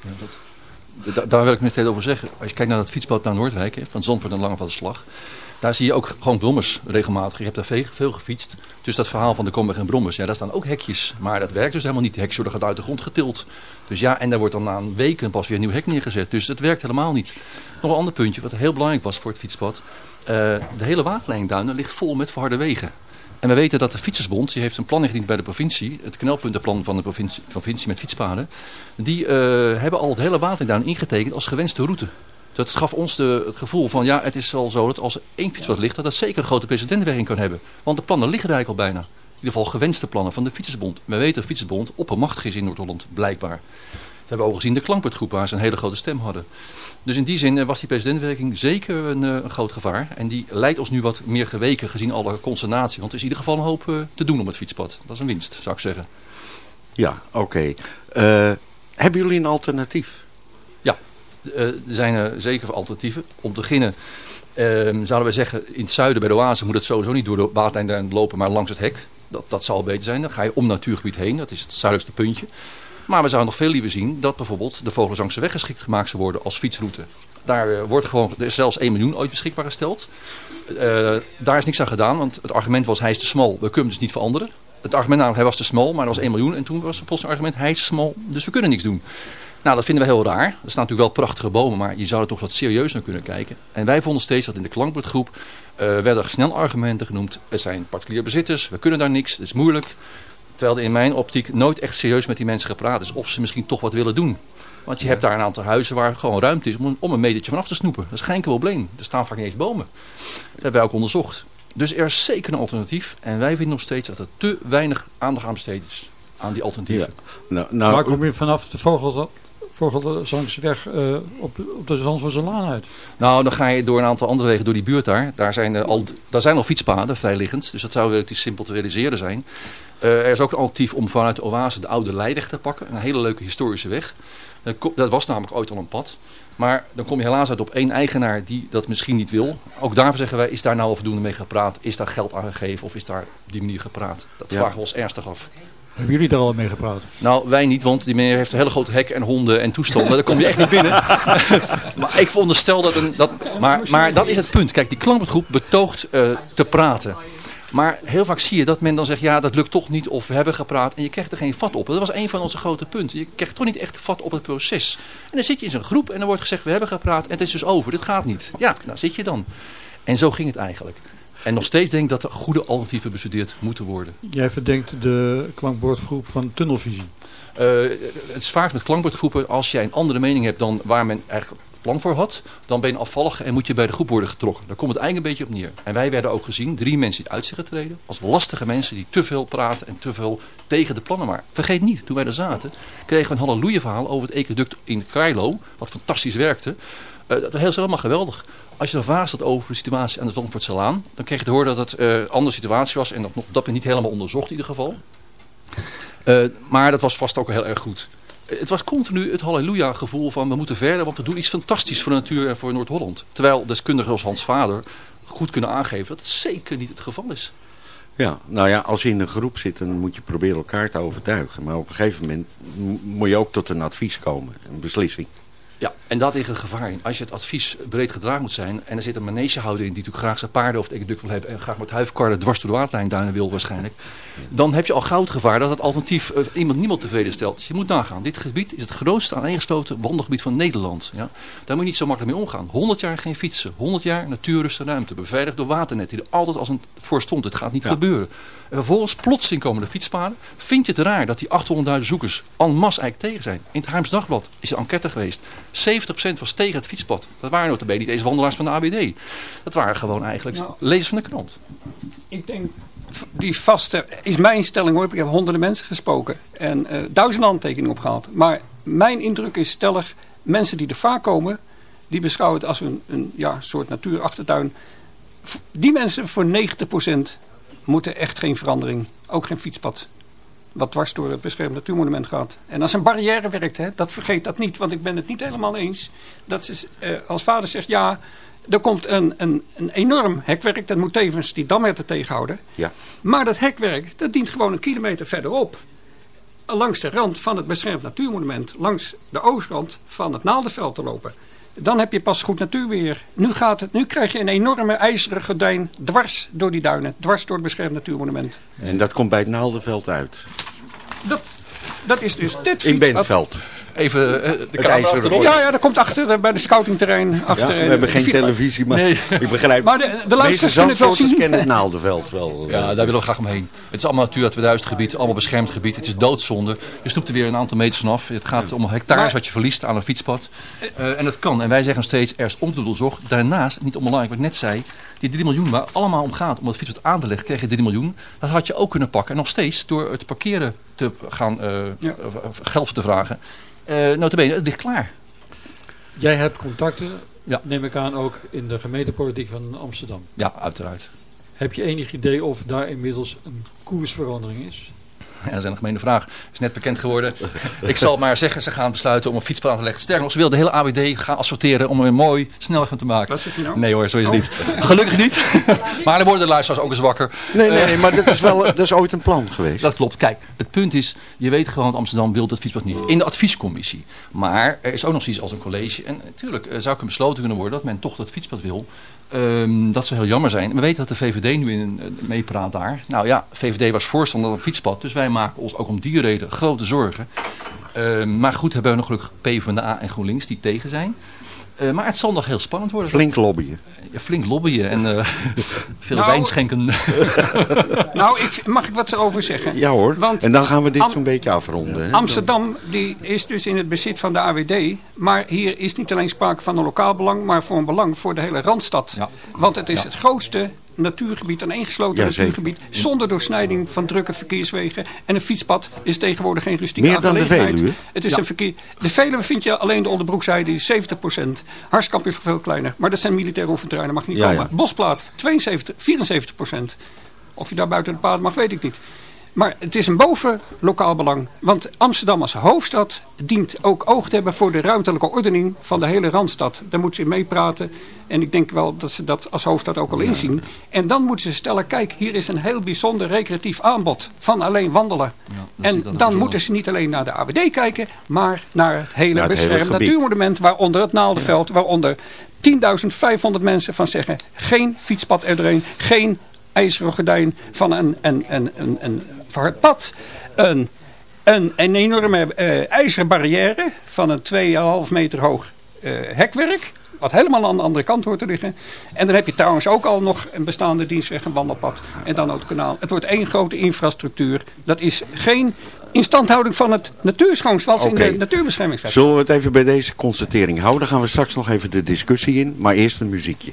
ja dat, da, daar wil ik meteen over zeggen. Als je kijkt naar dat fietspad naar Noordwijk, hè, van Zandvoort en Lange van de Slag. Daar zie je ook gewoon brommers regelmatig. Je hebt daar veel, gefietst. Dus dat verhaal van de Komweg en brommers, ja, daar staan ook hekjes. Maar dat werkt dus helemaal niet. De hekjes worden uit de grond getild. Dus ja, en daar wordt dan na een weken pas weer een nieuw hek neergezet. Dus dat werkt helemaal niet. Nog een ander puntje, wat heel belangrijk was voor het fietspad. Uh, de hele waterlijnduinen ligt vol met verharde wegen. En we weten dat de Fietsersbond, die heeft een plan ingediend bij de provincie. Het knelpuntenplan van de provincie, provincie met fietspaden. Die uh, hebben al het hele waterduin ingetekend als gewenste route. Dat gaf ons de, het gevoel van, ja, het is wel zo dat als één fietspad ligt, dat dat zeker een grote precedentenwerking kan hebben. Want de plannen liggen er eigenlijk al bijna. In ieder geval gewenste plannen van de Fietsersbond. We weten dat de Fietsersbond oppermachtig is in Noord-Holland, blijkbaar. We hebben ook gezien de klankbordgroep waar ze een hele grote stem hadden. Dus in die zin was die precedentenwerking zeker een, een, groot gevaar. En die leidt ons nu wat meer geweken gezien alle consternatie. Want er is in ieder geval een hoop uh, te doen om het fietspad. Dat is een winst, zou ik zeggen. Ja, oké. Hebben jullie een alternatief? Uh, er zijn er zeker alternatieven. Om te beginnen zouden wij zeggen, in het zuiden bij de oase moet het sowieso niet door de waterlijn lopen, maar langs het hek. Dat, dat zal beter zijn. Dan ga je om natuurgebied heen. Dat is het zuidelijkste puntje. Maar we zouden nog veel liever zien dat bijvoorbeeld de Vogelzangse weg geschikt gemaakt zou worden als fietsroute. Daar uh, wordt gewoon, er zelfs 1 miljoen ooit beschikbaar gesteld. Uh, daar is niks aan gedaan, want het argument was hij is te smal, we kunnen dus niet veranderen. Het argument namelijk, hij was te smal, maar er was 1 miljoen. En toen was het volgens argument, hij is te smal, dus we kunnen niks doen. Nou, dat vinden we heel raar. Er staan natuurlijk wel prachtige bomen, maar je zou er toch wat serieus naar kunnen kijken. En wij vonden steeds dat in de klankbordgroep uh, werden snel argumenten genoemd. Het zijn particuliere bezitters, we kunnen daar niks, het is moeilijk. Terwijl er in mijn optiek nooit echt serieus met die mensen gepraat is. Of ze misschien toch wat willen doen. Want je hebt daar een aantal huizen waar gewoon ruimte is om, om een metertje vanaf te snoepen. Dat is geen probleem. Er staan vaak niet eens bomen. Dat hebben wij ook onderzocht. Dus er is zeker een alternatief. En wij vinden nog steeds dat er te weinig aandacht aan besteed is. Aan die alternatieven. Ja. Nou, nou, Waar kom je vanaf de vogels Vogelzangsweg uh, op, op de Zandvoortse Laan uit? Nou, dan ga je door een aantal andere wegen door die buurt daar. Daar zijn, er al, daar zijn al fietspaden vrijliggend. Dus dat zou relatief simpel te realiseren zijn. Uh, er is ook een alternatief om vanuit de Oase de oude Leidweg te pakken. Een hele leuke historische weg. Dat was namelijk ooit al een pad. Maar dan kom je helaas uit op één eigenaar die dat misschien niet wil. Ook daarvoor zeggen wij, is daar nou voldoende mee gepraat? Is daar geld aan gegeven of is daar op die manier gepraat? Dat ja. vragen we ons ernstig af. Hebben jullie daar al mee gepraat? Nou, wij niet, want die meneer heeft een hele grote hek en honden en toestanden. Daar kom je echt niet binnen. <laughs> maar ik veronderstel dat een... Dat, maar, maar dat is het punt. Kijk, die klankbordgroep betoogt uh, te praten. Maar heel vaak zie je dat men dan zegt, ja, dat lukt toch niet of we hebben gepraat. En je krijgt er geen vat op. Dat was een van onze grote punten. Je krijgt toch niet echt vat op het proces. En dan zit je in zo'n groep en dan wordt gezegd, we hebben gepraat en het is dus over. Dit gaat niet. Ja, daar zit je dan. En zo ging het eigenlijk. En nog steeds denk ik dat er goede alternatieven bestudeerd moeten worden. Jij verdenkt de klankbordgroep van tunnelvisie. Uh, het is vaak met klankbordgroepen, als jij een andere mening hebt dan waar men eigenlijk plan voor had, dan ben je afvallig en moet je bij de groep worden getrokken. Daar komt het eigenlijk een beetje op neer. En wij werden ook gezien, drie mensen die uit zich treden, als lastige mensen die te veel praten en te veel tegen de plannen maar. Vergeet niet, toen wij er zaten, kregen we een halleluja verhaal over het ecoduct in Kailo, wat fantastisch werkte. Uh, dat was helemaal geweldig. Als je dan vraagt staat over de situatie aan de Zandvoortse Laan, dan kreeg je te horen dat het uh, een andere situatie was en dat nog dat men niet helemaal onderzocht in ieder geval. Uh, <laughs> maar dat was vast ook heel erg goed. Het was continu het halleluja gevoel van we moeten verder, want we doen iets fantastisch voor de natuur en voor Noord-Holland. Terwijl deskundigen als Hans Vader goed kunnen aangeven dat het zeker niet het geval is. Ja, nou ja, als je in een groep zit, dan moet je proberen elkaar te overtuigen. Maar op een gegeven moment moet je ook tot een advies komen, een beslissing. Ja, en dat ligt het gevaar in. Als je het advies breed gedragen moet zijn... en er zit een manegehouder in die natuurlijk graag zijn paarden over het ecoduct wil hebben... en graag met huifkarren dwars door de waterlijnduinen wil waarschijnlijk... dan heb je al het gevaar dat het alternatief uh, iemand niemand tevreden stelt. Dus je moet nagaan. Dit gebied is het grootste aaneengesloten wandelgebied van Nederland. Ja? Daar moet je niet zo makkelijk mee omgaan. 100 jaar geen fietsen. 100 jaar natuurrust en ruimte. Beveiligd door waternet die er altijd als een voor stond. Het gaat niet ja. gebeuren. En vervolgens plotseling komen de fietspaden. Vind je het raar dat die 800.000 zoekers en masse eigenlijk tegen zijn? In het Haarms Dagblad is een enquête geweest. 70% was tegen het fietspad. Dat waren notabene niet eens wandelaars van de ABD. Dat waren gewoon eigenlijk nou, lezers van de krant. Ik denk, die vaste, is mijn stelling hoor. Ik heb honderden mensen gesproken. En uh, duizend handtekeningen opgehaald. Maar mijn indruk is stellig, mensen die er vaak komen... die beschouwen het als een, een ja, soort natuurachtertuin. Die mensen voor 90% moeten echt geen verandering. Ook geen fietspad. wat dwars door het beschermd natuurmonument gaat. En als een barrière werkt, hè, dat vergeet dat niet. Want ik ben het niet helemaal eens. Dat ze, uh, als vader zegt, ja, er komt een, een, een enorm hekwerk. Dat moet tevens die damherten tegenhouden. Ja. Maar dat hekwerk, dat dient gewoon een kilometer verderop. Langs de rand van het beschermd natuurmonument. Langs de oostrand van het Naaldenveld te lopen. Dan heb je pas goed natuurweer. Nu, gaat het, nu krijg je een enorme ijzeren gordijn dwars door die duinen. Dwars door het beschermd natuurmonument. En dat komt bij het Naaldenveld uit? Dat, dat is dus dit In Bentveld even uh, de camera achterop. Ja, ja, dat komt achter uh, bij de scoutingterrein. Achter, ja, we hebben geen televisie, maar nee. <laughs> ik begrijp. Maar de, de luisteraars kunnen het wel zien. kennen het Naaldenveld wel. <laughs> Ja, daar willen we graag omheen. Het is allemaal Natura 2000 gebied, allemaal beschermd gebied. Het is doodzonde. Je snoept er weer een aantal meters vanaf. Het gaat om hectares wat je verliest aan een fietspad. Uh, en dat kan. En wij zeggen steeds, er is onbedoeld Daarnaast, niet onbelangrijk wat ik net zei, die 3 miljoen waar allemaal om gaat om het fietspad aan te leggen, krijg je 3 miljoen. Dat had je ook kunnen pakken. En nog steeds door het parkeren te gaan uh, ja. geld te vragen. Uh, notabene, het ligt klaar. Jij hebt contacten, ja. neem ik aan, ook in de gemeentepolitiek van Amsterdam. Ja, uiteraard. Heb je enig idee of daar inmiddels een koersverandering is? Ja, dat is een gemene vraag. Is net bekend geworden. ik zal maar zeggen, ze gaan besluiten om een fietspad aan te leggen. Sterker nog, ze willen de hele ABD gaan asfalteren om er een mooi snelweg van te maken. Wat zeg je nou? Nee hoor, zo is het niet. Gelukkig niet. <laughs> maar dan worden de luisteraars ook eens wakker. Nee, nee, nee maar dat is wel dat is ooit een plan geweest. Dat klopt. Kijk, het punt is, je weet gewoon dat Amsterdam wil dat fietspad niet. In de adviescommissie. Maar er is ook nog zoiets als een college. En natuurlijk zou er besloten kunnen worden dat men toch dat fietspad wil. Um, dat zou heel jammer zijn. We weten dat de VVD nu in, uh, meepraat daar. Nou ja, VVD was voorstander van fietspad. Dus wij maken ons ook om die reden grote zorgen. Um, maar goed, hebben we nog gelukkig PvdA en GroenLinks die tegen zijn. Uh, maar het zal nog heel spannend worden. Flink lobbyen. Ja, flink lobbyen en uh, <laughs> veel nou, wijn schenken. <laughs> nou, ik, mag ik wat erover zeggen? Ja hoor, Want en dan gaan we dit zo'n beetje afronden. Hè? Amsterdam die is dus in het bezit van de AWD. Maar hier is niet alleen sprake van een lokaal belang, maar voor een belang voor de hele Randstad. Ja. Want het is ja. het grootste natuurgebied, een ingesloten ja, natuurgebied, zonder doorsnijding van drukke verkeerswegen. En een fietspad is tegenwoordig geen rustieke Meer dan de Veluwe? Het is ja. een verkeer... De Veluwe vind je alleen de onderbroekzijde, die is 70%. Harskamp is veel kleiner, maar dat zijn militaire oefenterreinen, mag niet ja, komen. Bosplaat, 72, 74%. Of je daar buiten de paden mag, weet ik niet. Maar het is een boven lokaal belang. Want Amsterdam als hoofdstad dient ook oog te hebben voor de ruimtelijke ordening van de hele Randstad. Daar moeten ze meepraten. En ik denk wel dat ze dat als hoofdstad ook al inzien. En dan moeten ze stellen, kijk, hier is een heel bijzonder recreatief aanbod van alleen wandelen. Ja, en dan, moeten ze niet alleen naar de AWD kijken, maar naar het hele beschermd natuurmonument. Waaronder het Naaldenveld, ja. waaronder 10.500 mensen van zeggen, geen fietspad er geen ijzeren gordijn van een, een, een, een, een pad een, een, een enorme uh, ijzeren barrière van een 2,5 meter hoog uh, hekwerk. Wat helemaal aan de andere kant hoort te liggen. En dan heb je trouwens ook al nog een bestaande dienstweg, een wandelpad. En dan ook het kanaal. Het wordt één grote infrastructuur. Dat is geen instandhouding van het natuurschoon zoals okay. in de natuurbeschermingswet. Zullen we het even bij deze constatering houden? Dan gaan we straks nog even de discussie in. Maar eerst een muziekje.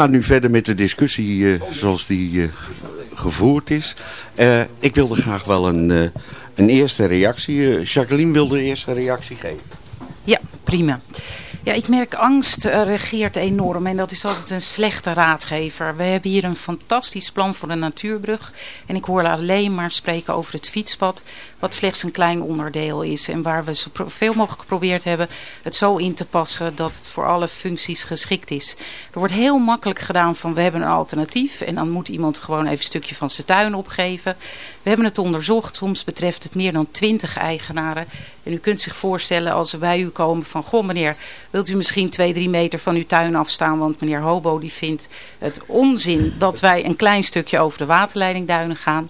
gaan nu verder met de discussie eh, zoals die eh, gevoerd is. Eh, ik wilde graag wel een, een eerste reactie. Jacqueline wilde de eerste reactie geven. Ja, prima. Ja, ik merk angst eh, regeert enorm en dat is altijd een slechte raadgever. We hebben hier een fantastisch plan voor de natuurbrug. En ik hoor alleen maar spreken over het fietspad, wat slechts een klein onderdeel is. En waar we zoveel mogelijk geprobeerd hebben het zo in te passen dat het voor alle functies geschikt is. Er wordt heel makkelijk gedaan van we hebben een alternatief en dan moet iemand gewoon even een stukje van zijn tuin opgeven. We hebben het onderzocht, soms betreft het meer dan 20 eigenaren. En u kunt zich voorstellen als we bij u komen van... Goh meneer, wilt u misschien twee, drie meter van uw tuin afstaan? Want meneer Hobo die vindt het onzin dat wij een klein stukje over de waterleidingduinen gaan.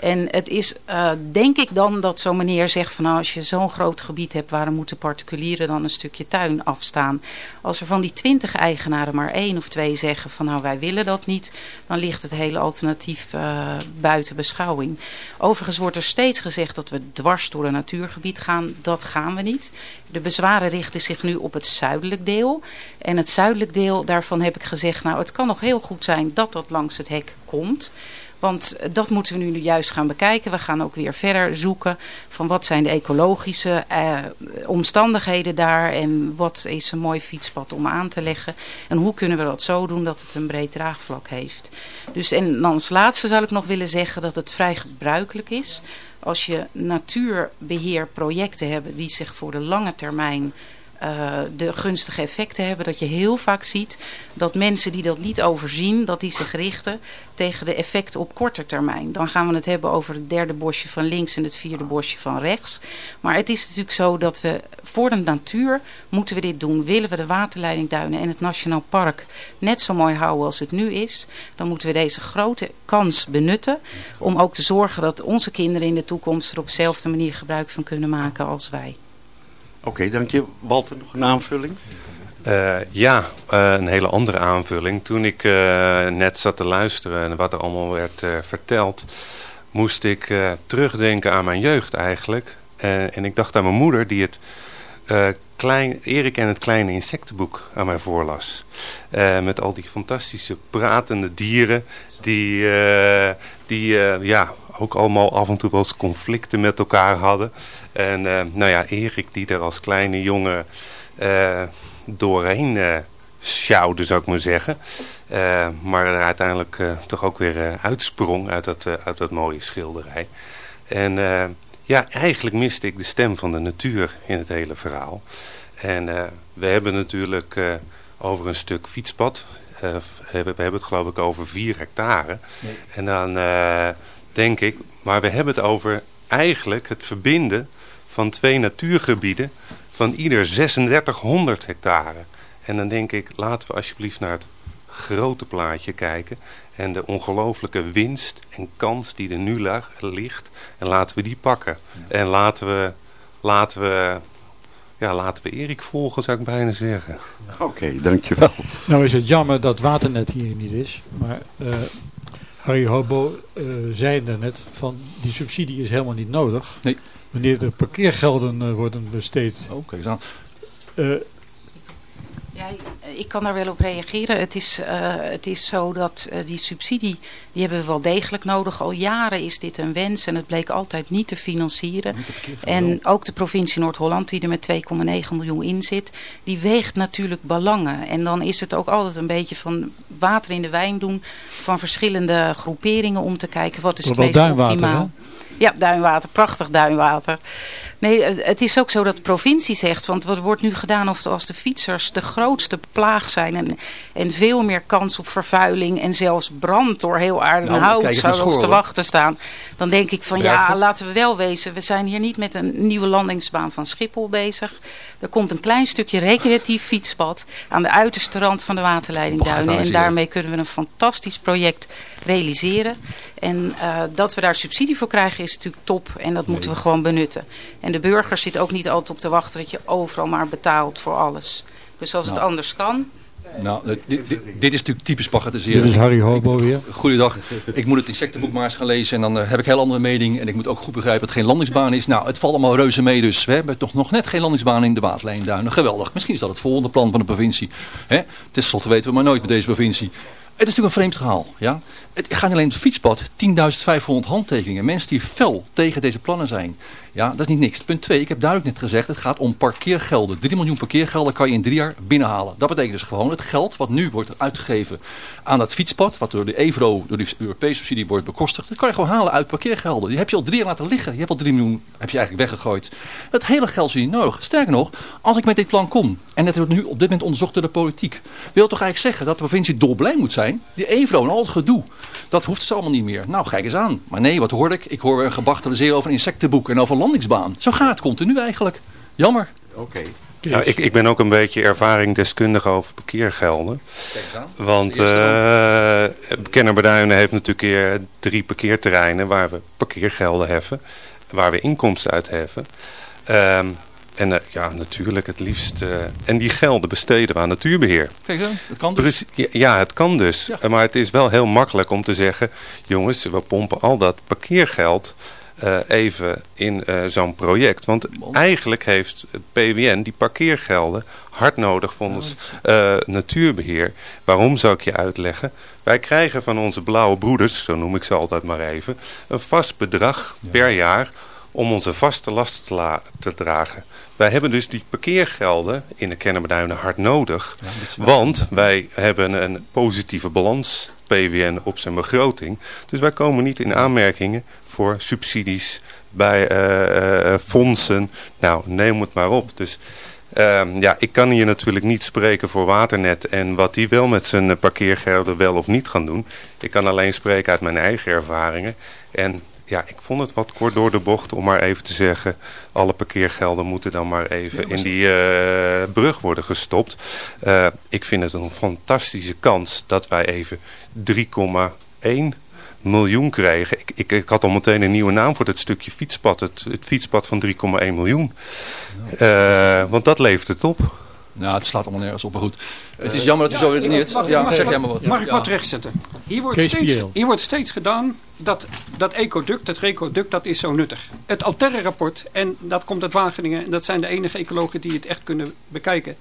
En het is uh, denk ik dan dat zo'n meneer zegt van nou, als je zo'n groot gebied hebt, waarom moeten particulieren dan een stukje tuin afstaan? Als er van die twintig eigenaren maar één of twee zeggen van nou wij willen dat niet, dan ligt het hele alternatief uh, buiten beschouwing. Overigens wordt er steeds gezegd dat we dwars door een natuurgebied gaan. Dat gaan we niet. De bezwaren richten zich nu op het zuidelijk deel. En het zuidelijk deel, daarvan heb ik gezegd, nou het kan nog heel goed zijn dat dat langs het hek komt. Want dat moeten we nu juist gaan bekijken. We gaan ook weer verder zoeken van wat zijn de ecologische eh, omstandigheden daar. En wat is een mooi fietspad om aan te leggen. En hoe kunnen we dat zo doen dat het een breed draagvlak heeft. Dus en als laatste zou ik nog willen zeggen dat het vrij gebruikelijk is. Als je natuurbeheerprojecten hebben die zich voor de lange termijn uh, de gunstige effecten hebben. Dat je heel vaak ziet dat mensen die dat niet overzien, dat die zich richten tegen de effecten op korte termijn. Dan gaan we het hebben over het derde bosje van links en het vierde bosje van rechts. Maar het is natuurlijk zo dat we voor de natuur moeten we dit doen. Willen we de waterleidingduinen en het Nationaal Park net zo mooi houden als het nu is, dan moeten we deze grote kans benutten om ook te zorgen dat onze kinderen in de toekomst er op dezelfde manier gebruik van kunnen maken als wij. Oké, dank je. Walter, nog een aanvulling? Uh, ja, uh, een hele andere aanvulling. Toen ik uh, net zat te luisteren en wat er allemaal werd verteld, moest ik terugdenken aan mijn jeugd eigenlijk. en ik dacht aan mijn moeder die het klein, Erik en het kleine insectenboek aan mij voorlas. met al die fantastische pratende dieren die, die ja, ook allemaal af en toe wel eens conflicten met elkaar hadden. En uh, nou ja, Erik die er als kleine jongen uh, doorheen uh, sjouwde, zou ik maar zeggen. maar er uiteindelijk toch ook weer uitsprong uit dat, uit dat mooie schilderij. En ja, eigenlijk miste ik de stem van de natuur in het hele verhaal. En we hebben natuurlijk over een stuk fietspad. we hebben het geloof ik over vier hectare. Nee. En dan denk ik. Maar we hebben het over eigenlijk het verbinden van twee natuurgebieden van ieder 3600 hectare. En dan denk ik, laten we alsjeblieft naar het grote plaatje kijken. En de ongelooflijke winst en kans die er nu ligt. En laten we die pakken. En laten we, laten we, ja, laten we Erik volgen, zou ik bijna zeggen. Oké, okay, dankjewel. Nou is het jammer dat Waternet hier niet is. Maar uh, Harry Hobo uh, zei net van die subsidie is helemaal niet nodig. Nee. Wanneer de parkeergelden uh, worden besteed. Oh, kijk eens aan. Ja, ik kan daar wel op reageren. Het is, uh, het is zo dat uh, die subsidie, die hebben we wel degelijk nodig. Al jaren is dit een wens en het bleek altijd niet te financieren. En ook de provincie Noord-Holland, die er met 2,9 miljoen in zit, die weegt natuurlijk belangen. En dan is het ook altijd een beetje van water in de wijn doen van verschillende groeperingen om te kijken wat is het meest optimaal. Hè? Ja, duinwater, prachtig duinwater. Nee, het is ook zo dat de provincie zegt, want er wordt nu gedaan of als de fietsers de grootste plaag zijn en, en veel meer kans op vervuiling en zelfs brand door heel Nou, Aardenhout even zou ons te wachten staan. Dan denk ik van ja, laten we wel wezen, we zijn hier niet met een nieuwe landingsbaan van Schiphol bezig. Er komt een klein stukje recreatief fietspad aan de uiterste rand van de waterleidingduinen. En daarmee kunnen we een fantastisch project realiseren. En eh, dat we daar subsidie voor krijgen is natuurlijk top. En dat moeten we gewoon benutten. En de burger zit ook niet altijd op te wachten dat je overal maar betaalt voor alles. Dus als het Nou. anders kan. Nou, dit, dit, dit is natuurlijk typisch Dit bagatelliseren. is Harry Hobo weer. Goeiedag. Ik moet het insectenboek maar eens gaan lezen en dan eh, heb ik heel andere mening. En ik moet ook goed begrijpen dat het geen landingsbaan is. Nou, het valt allemaal reuze mee dus. We hebben toch nog net geen landingsbaan in de Waterlijnduinen. Geweldig. Misschien is dat het volgende plan van de provincie. Hè? Ten slotte weten we maar nooit met deze provincie. Het is natuurlijk een vreemd verhaal. Ja? Het gaat niet alleen om het fietspad. 10.500 handtekeningen. Mensen die fel tegen deze plannen zijn. Ja, dat is niet niks. Punt 2. Ik heb duidelijk net gezegd. Het gaat om parkeergelden. 3 miljoen parkeergelden kan je in drie jaar binnenhalen. Dat betekent dus gewoon het geld wat nu wordt uitgegeven aan dat fietspad. Wat door de EVRO, door de Europese subsidie wordt bekostigd. Dat kan je gewoon halen uit parkeergelden. Die heb je al drie jaar laten liggen. Je hebt al 3 miljoen heb je eigenlijk weggegooid. Het hele geld is niet nodig. Sterker nog, als ik met dit plan kom. En het wordt nu op dit moment onderzocht door de politiek. Wil toch eigenlijk zeggen dat de provincie dolblij moet zijn. Die EVRO en al het gedoe. Dat hoeft dus allemaal niet meer. Nou, kijk eens aan. Maar nee, wat hoor ik? Ik hoor een gebagatelliseren over een insectenboek en over landingsbaan. Zo gaat het continu eigenlijk. Jammer. Oké. Ja, ik, ik ben ook een beetje ervaringdeskundige over parkeergelden. Want uh, Kennemerduinen heeft natuurlijk eh, drie parkeerterreinen waar we parkeergelden heffen. Waar we inkomsten uit heffen. Ehm, en eh, ja, natuurlijk het liefst. eh, en die gelden besteden we aan natuurbeheer. Kijk eens aan. Dat kan dus. Precies, ja, ja, het kan dus. Ja. Eh, Maar het is wel heel makkelijk om te zeggen... jongens, we pompen al dat parkeergeld eh, even in eh, zo'n project. Want eigenlijk heeft het PWN die parkeergelden hard nodig volgens eh, natuurbeheer. Waarom zou ik je uitleggen? Wij krijgen van onze blauwe broeders, zo noem ik ze altijd maar even... een vast bedrag per jaar om onze vaste lasten te, dragen. Wij hebben dus die parkeergelden in de Kennemerduinen hard nodig. Ja, Want wij hebben een positieve balans PWN op zijn begroting. Dus wij komen niet in aanmerkingen voor subsidies bij eh, eh, fondsen. Nou, neem het maar op. Dus ehm, ja, ik kan hier natuurlijk niet spreken voor Waternet en wat die wel met zijn eh, parkeergelden wel of niet gaan doen. Ik kan alleen spreken uit mijn eigen ervaringen. En ja, ik vond het wat kort door de bocht om maar even te zeggen... alle parkeergelden moeten dan maar even in die eh, brug worden gestopt. Eh, ik vind het een fantastische kans dat wij even 3,1 miljoen kregen. Ik, ik, ik had al meteen een nieuwe naam voor dat stukje fietspad. Het, het fietspad van 3,1 miljoen. Eh, want dat levert het op. Nou, het slaat allemaal nergens op, maar goed. Het is jammer dat u zo redeneert. Mag, Ja, mag, zeg mag- jij maar wat. Mag ik Ja. wat rechtzetten? Hier wordt, Kees steeds, hier wordt steeds gedaan dat dat ecoduct, dat recoduct, dat is zo nuttig. Het Alterra-rapport, en dat komt uit Wageningen, en dat zijn de enige ecologen die het echt kunnen bekijken.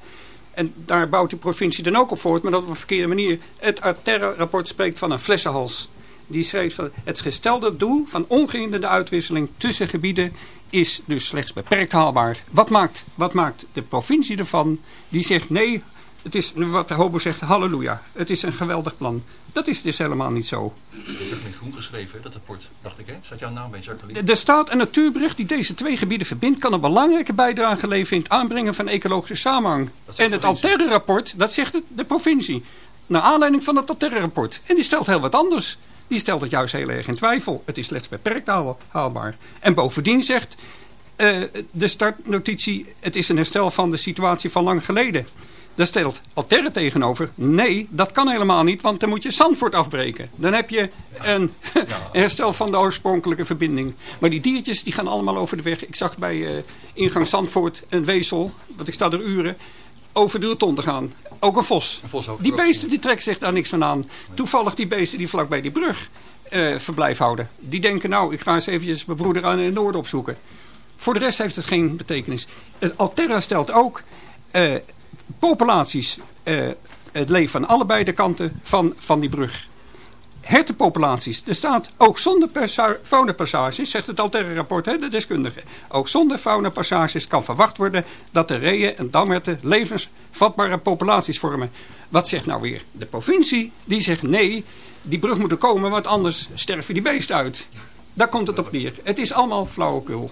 En daar bouwt de provincie dan ook op voort, maar dat op een verkeerde manier. Het Alterra-rapport spreekt van een flessenhals. Die schreef van het gestelde doel van ongehinderde uitwisseling tussen gebieden is dus slechts beperkt haalbaar. Wat maakt, wat maakt de provincie ervan? Die zegt nee, het is wat de Hobo zegt, halleluja. Het is een geweldig plan. Dat is dus helemaal niet zo. Het is ook niet groen geschreven, dat rapport, dacht ik. Hè? Staat jouw naam bij, Jacqueline? De staat- en natuurbericht die deze twee gebieden verbindt... kan een belangrijke bijdrage leveren in het aanbrengen van ecologische samenhang. En het provincie. Alterra-rapport, dat zegt het, de provincie. Naar aanleiding van het Alterra-rapport. En die stelt heel wat anders. Die stelt het juist heel erg in twijfel. Het is slechts beperkt haal- haalbaar. En bovendien zegt eh, de startnotitie... het is een herstel van de situatie van lang geleden. Daar stelt Alterra tegenover. Nee, dat kan helemaal niet, want dan moet je Zandvoort afbreken. Dan heb je een <laughs> herstel van de oorspronkelijke verbinding. Maar die diertjes die gaan allemaal over de weg. Ik zag bij eh, ingang Zandvoort een wezel, want ik sta er uren, over de rotonde gaan. Ook een vos. Een vos ook, die beesten zien. die trekken zich daar niks van aan. Toevallig die beesten die vlakbij die brug eh, verblijf houden. Die denken nou, ik ga eens eventjes mijn broeder aan in het noorden opzoeken. Voor de rest heeft het geen betekenis. Het Alterra stelt ook eh, populaties eh, het leven aan allebei de kanten van, van die brug. Hertenpopulaties. Er staat ook zonder faunapassages, zegt het Alterra-rapport, hè, de deskundige. Ook zonder faunapassages kan verwacht worden dat de reeën en damherten levensvatbare populaties vormen. Wat zegt nou weer de provincie? Die zegt nee, die brug moet er komen, want anders sterven die beesten uit. Daar komt het op neer. Het is allemaal flauwekul.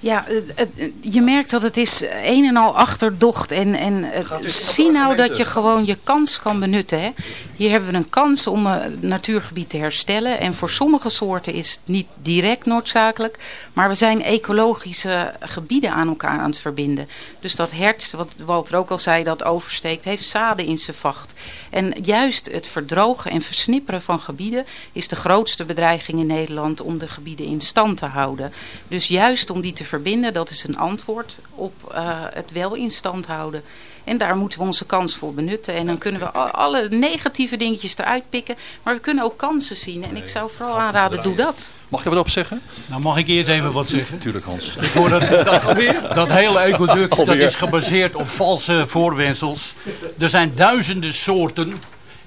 Ja, het- het- je merkt dat het is een en al achterdocht. En, en het- zie nou dat je gewoon je kans kan benutten. Hè. Hier hebben we een kans om eh, het natuurgebied te herstellen. En voor sommige soorten is het niet direct noodzakelijk. Maar we zijn ecologische gebieden aan elkaar aan het verbinden. Dus dat hert, wat Walter ook al zei, dat oversteekt, heeft zaden in zijn vacht. En juist het verdrogen en versnipperen van gebieden is de grootste bedreiging in Nederland om de gebieden in stand te houden. Dus juist om die te verbinden, dat is een antwoord op eh, het wel in stand houden. En daar moeten we onze kans voor benutten. En dan kunnen we al- alle negatieve dingetjes eruit pikken. Maar we kunnen ook kansen zien. En ik zou vooral aanraden, doe dat. Mag ik er wat op zeggen? Nou, mag ik eerst even wat zeggen? Tuurlijk Hans. Ik hoor dat, dat, dat hele ecoduct dat is gebaseerd op valse voorwendsels. Er zijn duizenden soorten.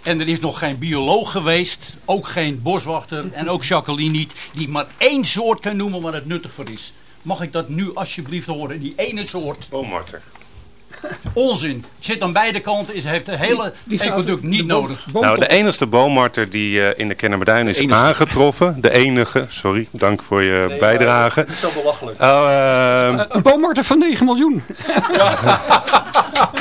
En er is nog geen bioloog geweest, ook geen boswachter en ook Jacqueline niet, die maar één soort kan noemen waar het nuttig voor is. Mag ik dat nu alsjeblieft horen? Die ene soort. Boommarter. Onzin. Zit aan beide kanten, is, heeft de hele ecoduct niet nodig. Nou, de enigste boommarter die eh, in de Kennemerduin is aangetroffen, de enige, sorry, dank voor je bijdrage. Het is zo belachelijk. Oh, ehm, Een boommarter van 9 miljoen. <laughs>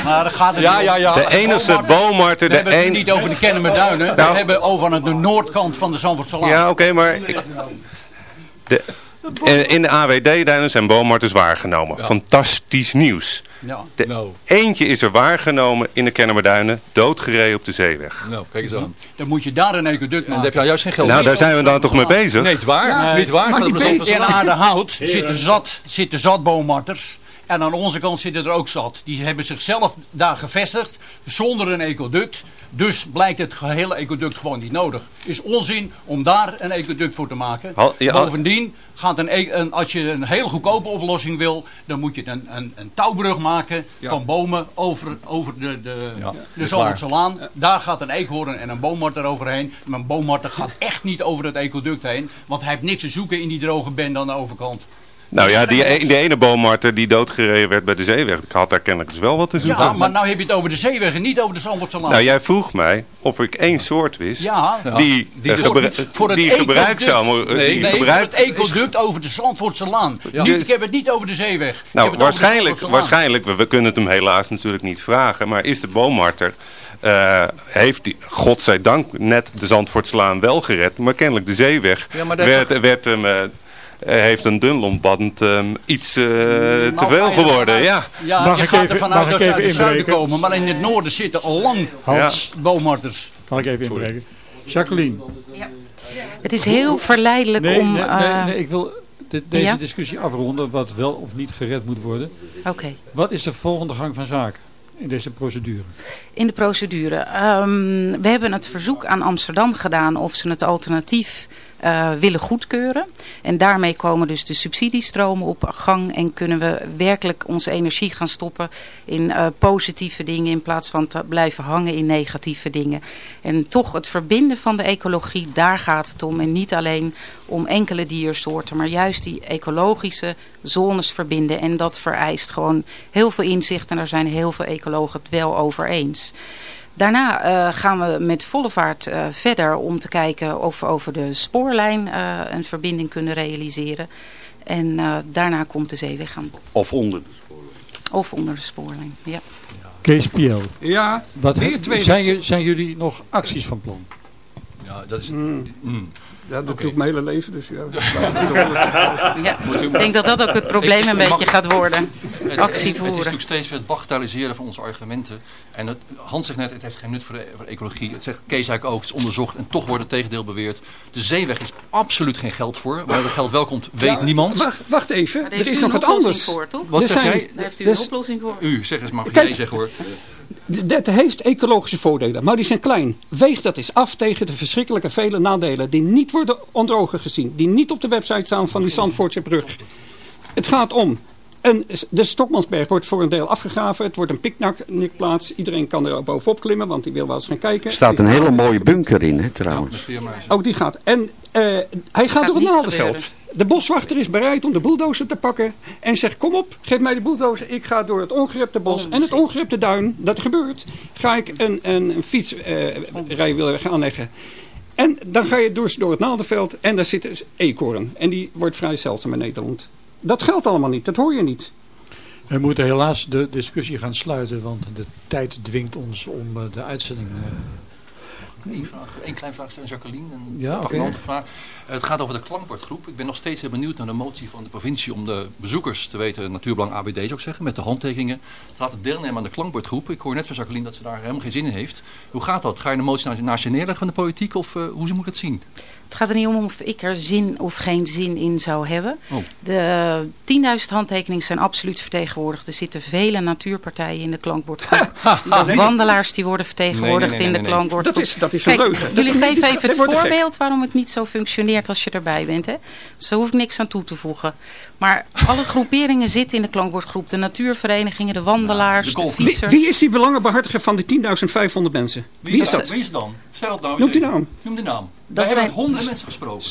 Maar dat gaat er Ja, niet ja, om. ja. de enige boommarter, We de hebben het nu niet over de Kennemerduinen. We Nou. hebben over aan de noordkant van de Zandvoortse Ja, oké, maar... ik- de, in- in de AWD-duinen zijn boommarters waargenomen. Fantastisch nieuws. Ja. De, Nou. Eentje is er waargenomen in de Kennemerduinen, doodgereden op de zeeweg. Nou, kijk eens aan. Dan moet je daar een ecoduct En maken. heb je nou juist geen geld Nou, daar zijn we dan toch mee bezig? Nee, het waar. Ja, niet waar. maar die In. Aardehout zitten zat, zitten zat boommarters. En aan onze kant zitten er ook zat. Die hebben zichzelf daar gevestigd zonder een ecoduct. Dus blijkt het gehele ecoduct gewoon niet nodig. Is onzin om daar een ecoduct voor te maken. Bovendien, gaat een, e- een, als je een hele goedkope oplossing wil... dan moet je een, een, een touwbrug maken van bomen over, over de, de, Ja, de. Daar gaat een eekhoorn en een boommarter overheen. Maar een boommarter gaat echt niet over het ecoduct heen. Want hij heeft niks te zoeken in die droge bend aan de overkant. Nou ja, die, e- die ene boommarter die doodgereden werd bij de zeeweg, ik had daar kennelijk dus wel wat te zoeken. Ja, maar nou heb je het over de zeeweg en niet over de Zandvoortse Laan. Nou, jij vroeg mij of ik één soort wist Ja, die, Die eh, dus gebru- voor- het die gebruikt zou Nee, die nee, gebruikt- het ecoduct over de Zandvoortse Laan. Ja. Niet, ik heb het niet over de zeeweg. Nou, het waarschijnlijk, waarschijnlijk we, we kunnen het hem helaas natuurlijk niet vragen, maar is de boommarter, eh, heeft die, godzijdank, net de Zandvoortslaan wel gered, maar kennelijk de zeeweg Ja, maar daar- werd, werd hem, eh, eh, heeft een dunlopband ehm, iets eh, te veel geworden, ja. Ja, Mag je ik gaat even- ervan uit dat ze uit het zuiden komen. Maar in het noorden zitten al lang Hans, boommarters. mag ik even inbreken? Jacqueline. Het is heel verleidelijk Nee, om... nee, nee, eh, nee, ik wil deze Ja? discussie afronden wat wel of niet gered moet worden. Oké. Wat is de volgende gang van zaken in deze procedure? In de procedure. Ehm, we hebben het verzoek aan Amsterdam gedaan of ze het alternatief eh, willen goedkeuren. En daarmee komen dus de subsidiestromen op gang en kunnen we werkelijk onze energie gaan stoppen in eh, positieve dingen in plaats van te blijven hangen in negatieve dingen. En toch het verbinden van de ecologie, daar gaat het om. En niet alleen om enkele diersoorten, maar juist die ecologische zones verbinden. En dat vereist gewoon heel veel inzicht en daar zijn heel veel ecologen het wel over eens. Daarna eh, gaan we met volle vaart eh, verder om te kijken of we over de spoorlijn eh, een verbinding kunnen realiseren. En eh, daarna komt de zeeweg aan. Of onder. Of onder de spoorlijn, ja. Kees Piel, Ja, wat weer heb- twee. zijn, zijn jullie nog acties van plan? Ja, dat is... Mm. Mm. Ja, dat doe ik mijn hele leven, dus ja. <laughs> ja. Ik denk dat dat ook het probleem een beetje gaat worden. <laughs> Het, Actie het is voeren. natuurlijk steeds weer het bagatelliseren van onze argumenten. En het, Hans zegt net, het heeft geen nut voor, de, voor de ecologie. Het zegt Kees eigenlijk ook, het is onderzocht en toch wordt het tegendeel beweerd. De zeeweg is absoluut geen geld voor. Waar er geld wel komt, weet Ja, niemand. Wacht, wacht even, er is nog wat anders. Voor, toch? Wat zeg zijn- jij? Daar heeft u Dus- een oplossing voor. U, zeg eens, mag jij zeggen hoor. Dat heeft ecologische voordelen, maar die zijn klein. Weeg dat eens af tegen de verschrikkelijke vele nadelen die niet worden onder ogen gezien. Die niet op de website staan van die Zandvoortse brug. Het gaat om. En de Stokmansberg wordt voor een deel afgegraven. Het wordt een picknickplaats. Iedereen kan er bovenop klimmen, want die wil wel eens gaan kijken. Er staat een hele mooie bunker in, hè, trouwens. Ook die gaat. En eh, hij gaat door het naaldenveld. De boswachter is bereid om de bulldozer te pakken. En zegt, kom op, geef mij de bulldozer. Ik ga door het ongerepte bos en het ongerepte duin. Dat gebeurt. Ga ik een, een, een fietsrij willen gaan aanleggen. En dan ga je door, door het naaldenveld. En daar zit dus eekhoorn. En die wordt vrij zeldzaam in Nederland. Dat geldt allemaal niet, dat hoor je niet. We moeten helaas de discussie gaan sluiten, want de tijd dwingt ons om eh, de uitzending... eh, Eén vraag, één klein vraag stellen, Jacqueline. Een Ja, vraag. Eh, Het gaat over de klankbordgroep. Ik ben nog steeds heel benieuwd naar de motie van de provincie om de bezoekers te weten, natuurbelang ABD zou ik zeggen, met de handtekeningen, te laten deelnemen aan de klankbordgroep. Ik hoor net van Jacqueline dat ze daar helemaal geen zin in heeft. Hoe gaat dat? Ga je de motie naast je neerleggen van de politiek of eh, hoe moet ik het zien? Het gaat er niet om of ik er zin of geen zin in zou hebben. Oh. De 10.000 handtekeningen zijn absoluut vertegenwoordigd. Er zitten vele natuurpartijen in de klankbordgroep. <laughs> De wandelaars die worden vertegenwoordigd Nee, nee, nee, in de nee, nee. klankbordgroep. Dat is, dat is een Kijk, leugen. Jullie <laughs> geven even het voorbeeld waarom het niet zo functioneert als je erbij bent. Hè? Dus daar hoef ik niks aan toe te voegen. Maar alle groeperingen zitten in de klankbordgroep. De natuurverenigingen, de wandelaars, de de, golf- Wie, fietsers. wie is die belangenbehartiger van die 10.500 mensen? Wie is dat? Wie is het dan? Stel het nou eens Noem die naam. Noem die naam. Dat Wij hebben zijn- met honderden mensen gesproken.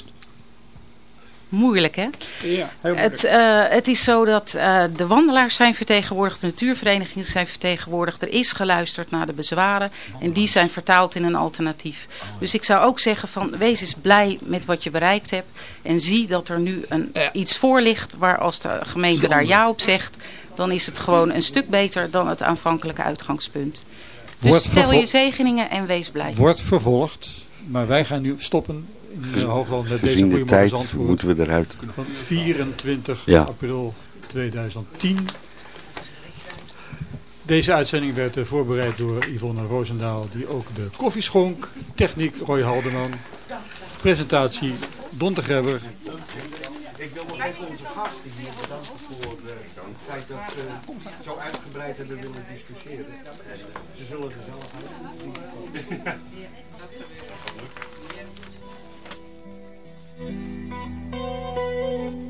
Moeilijk hè? Ja, heel Het, eh, het is zo dat eh, de wandelaars zijn vertegenwoordigd, de natuurverenigingen zijn vertegenwoordigd. Er is geluisterd naar de bezwaren en die zijn vertaald in een alternatief. Dus ik zou ook zeggen van wees eens blij met wat je bereikt hebt. En zie dat er nu een, iets voor ligt waar als de gemeente daar ja op zegt, dan is het gewoon een stuk beter dan het aanvankelijke uitgangspunt. Dus Wordt stel je zegeningen en wees blij. wordt vervolgd, maar wij gaan nu stoppen in de Hoogland met deze Gezien de Goedemorgen tijd Zandvoort moeten we eruit. van 24 Ja. april 2010. Deze uitzending werd eh, voorbereid door Yvonne Roosendaal, die ook de koffie schonk. Techniek Roy Haldeman. Presentatie Don de Grebber. Ik wil nog even onze gasten hier bedanken voor eh, het feit dat ze zo uitgebreid hebben willen discussiëren. Ze zullen er zelf uit. Thank you.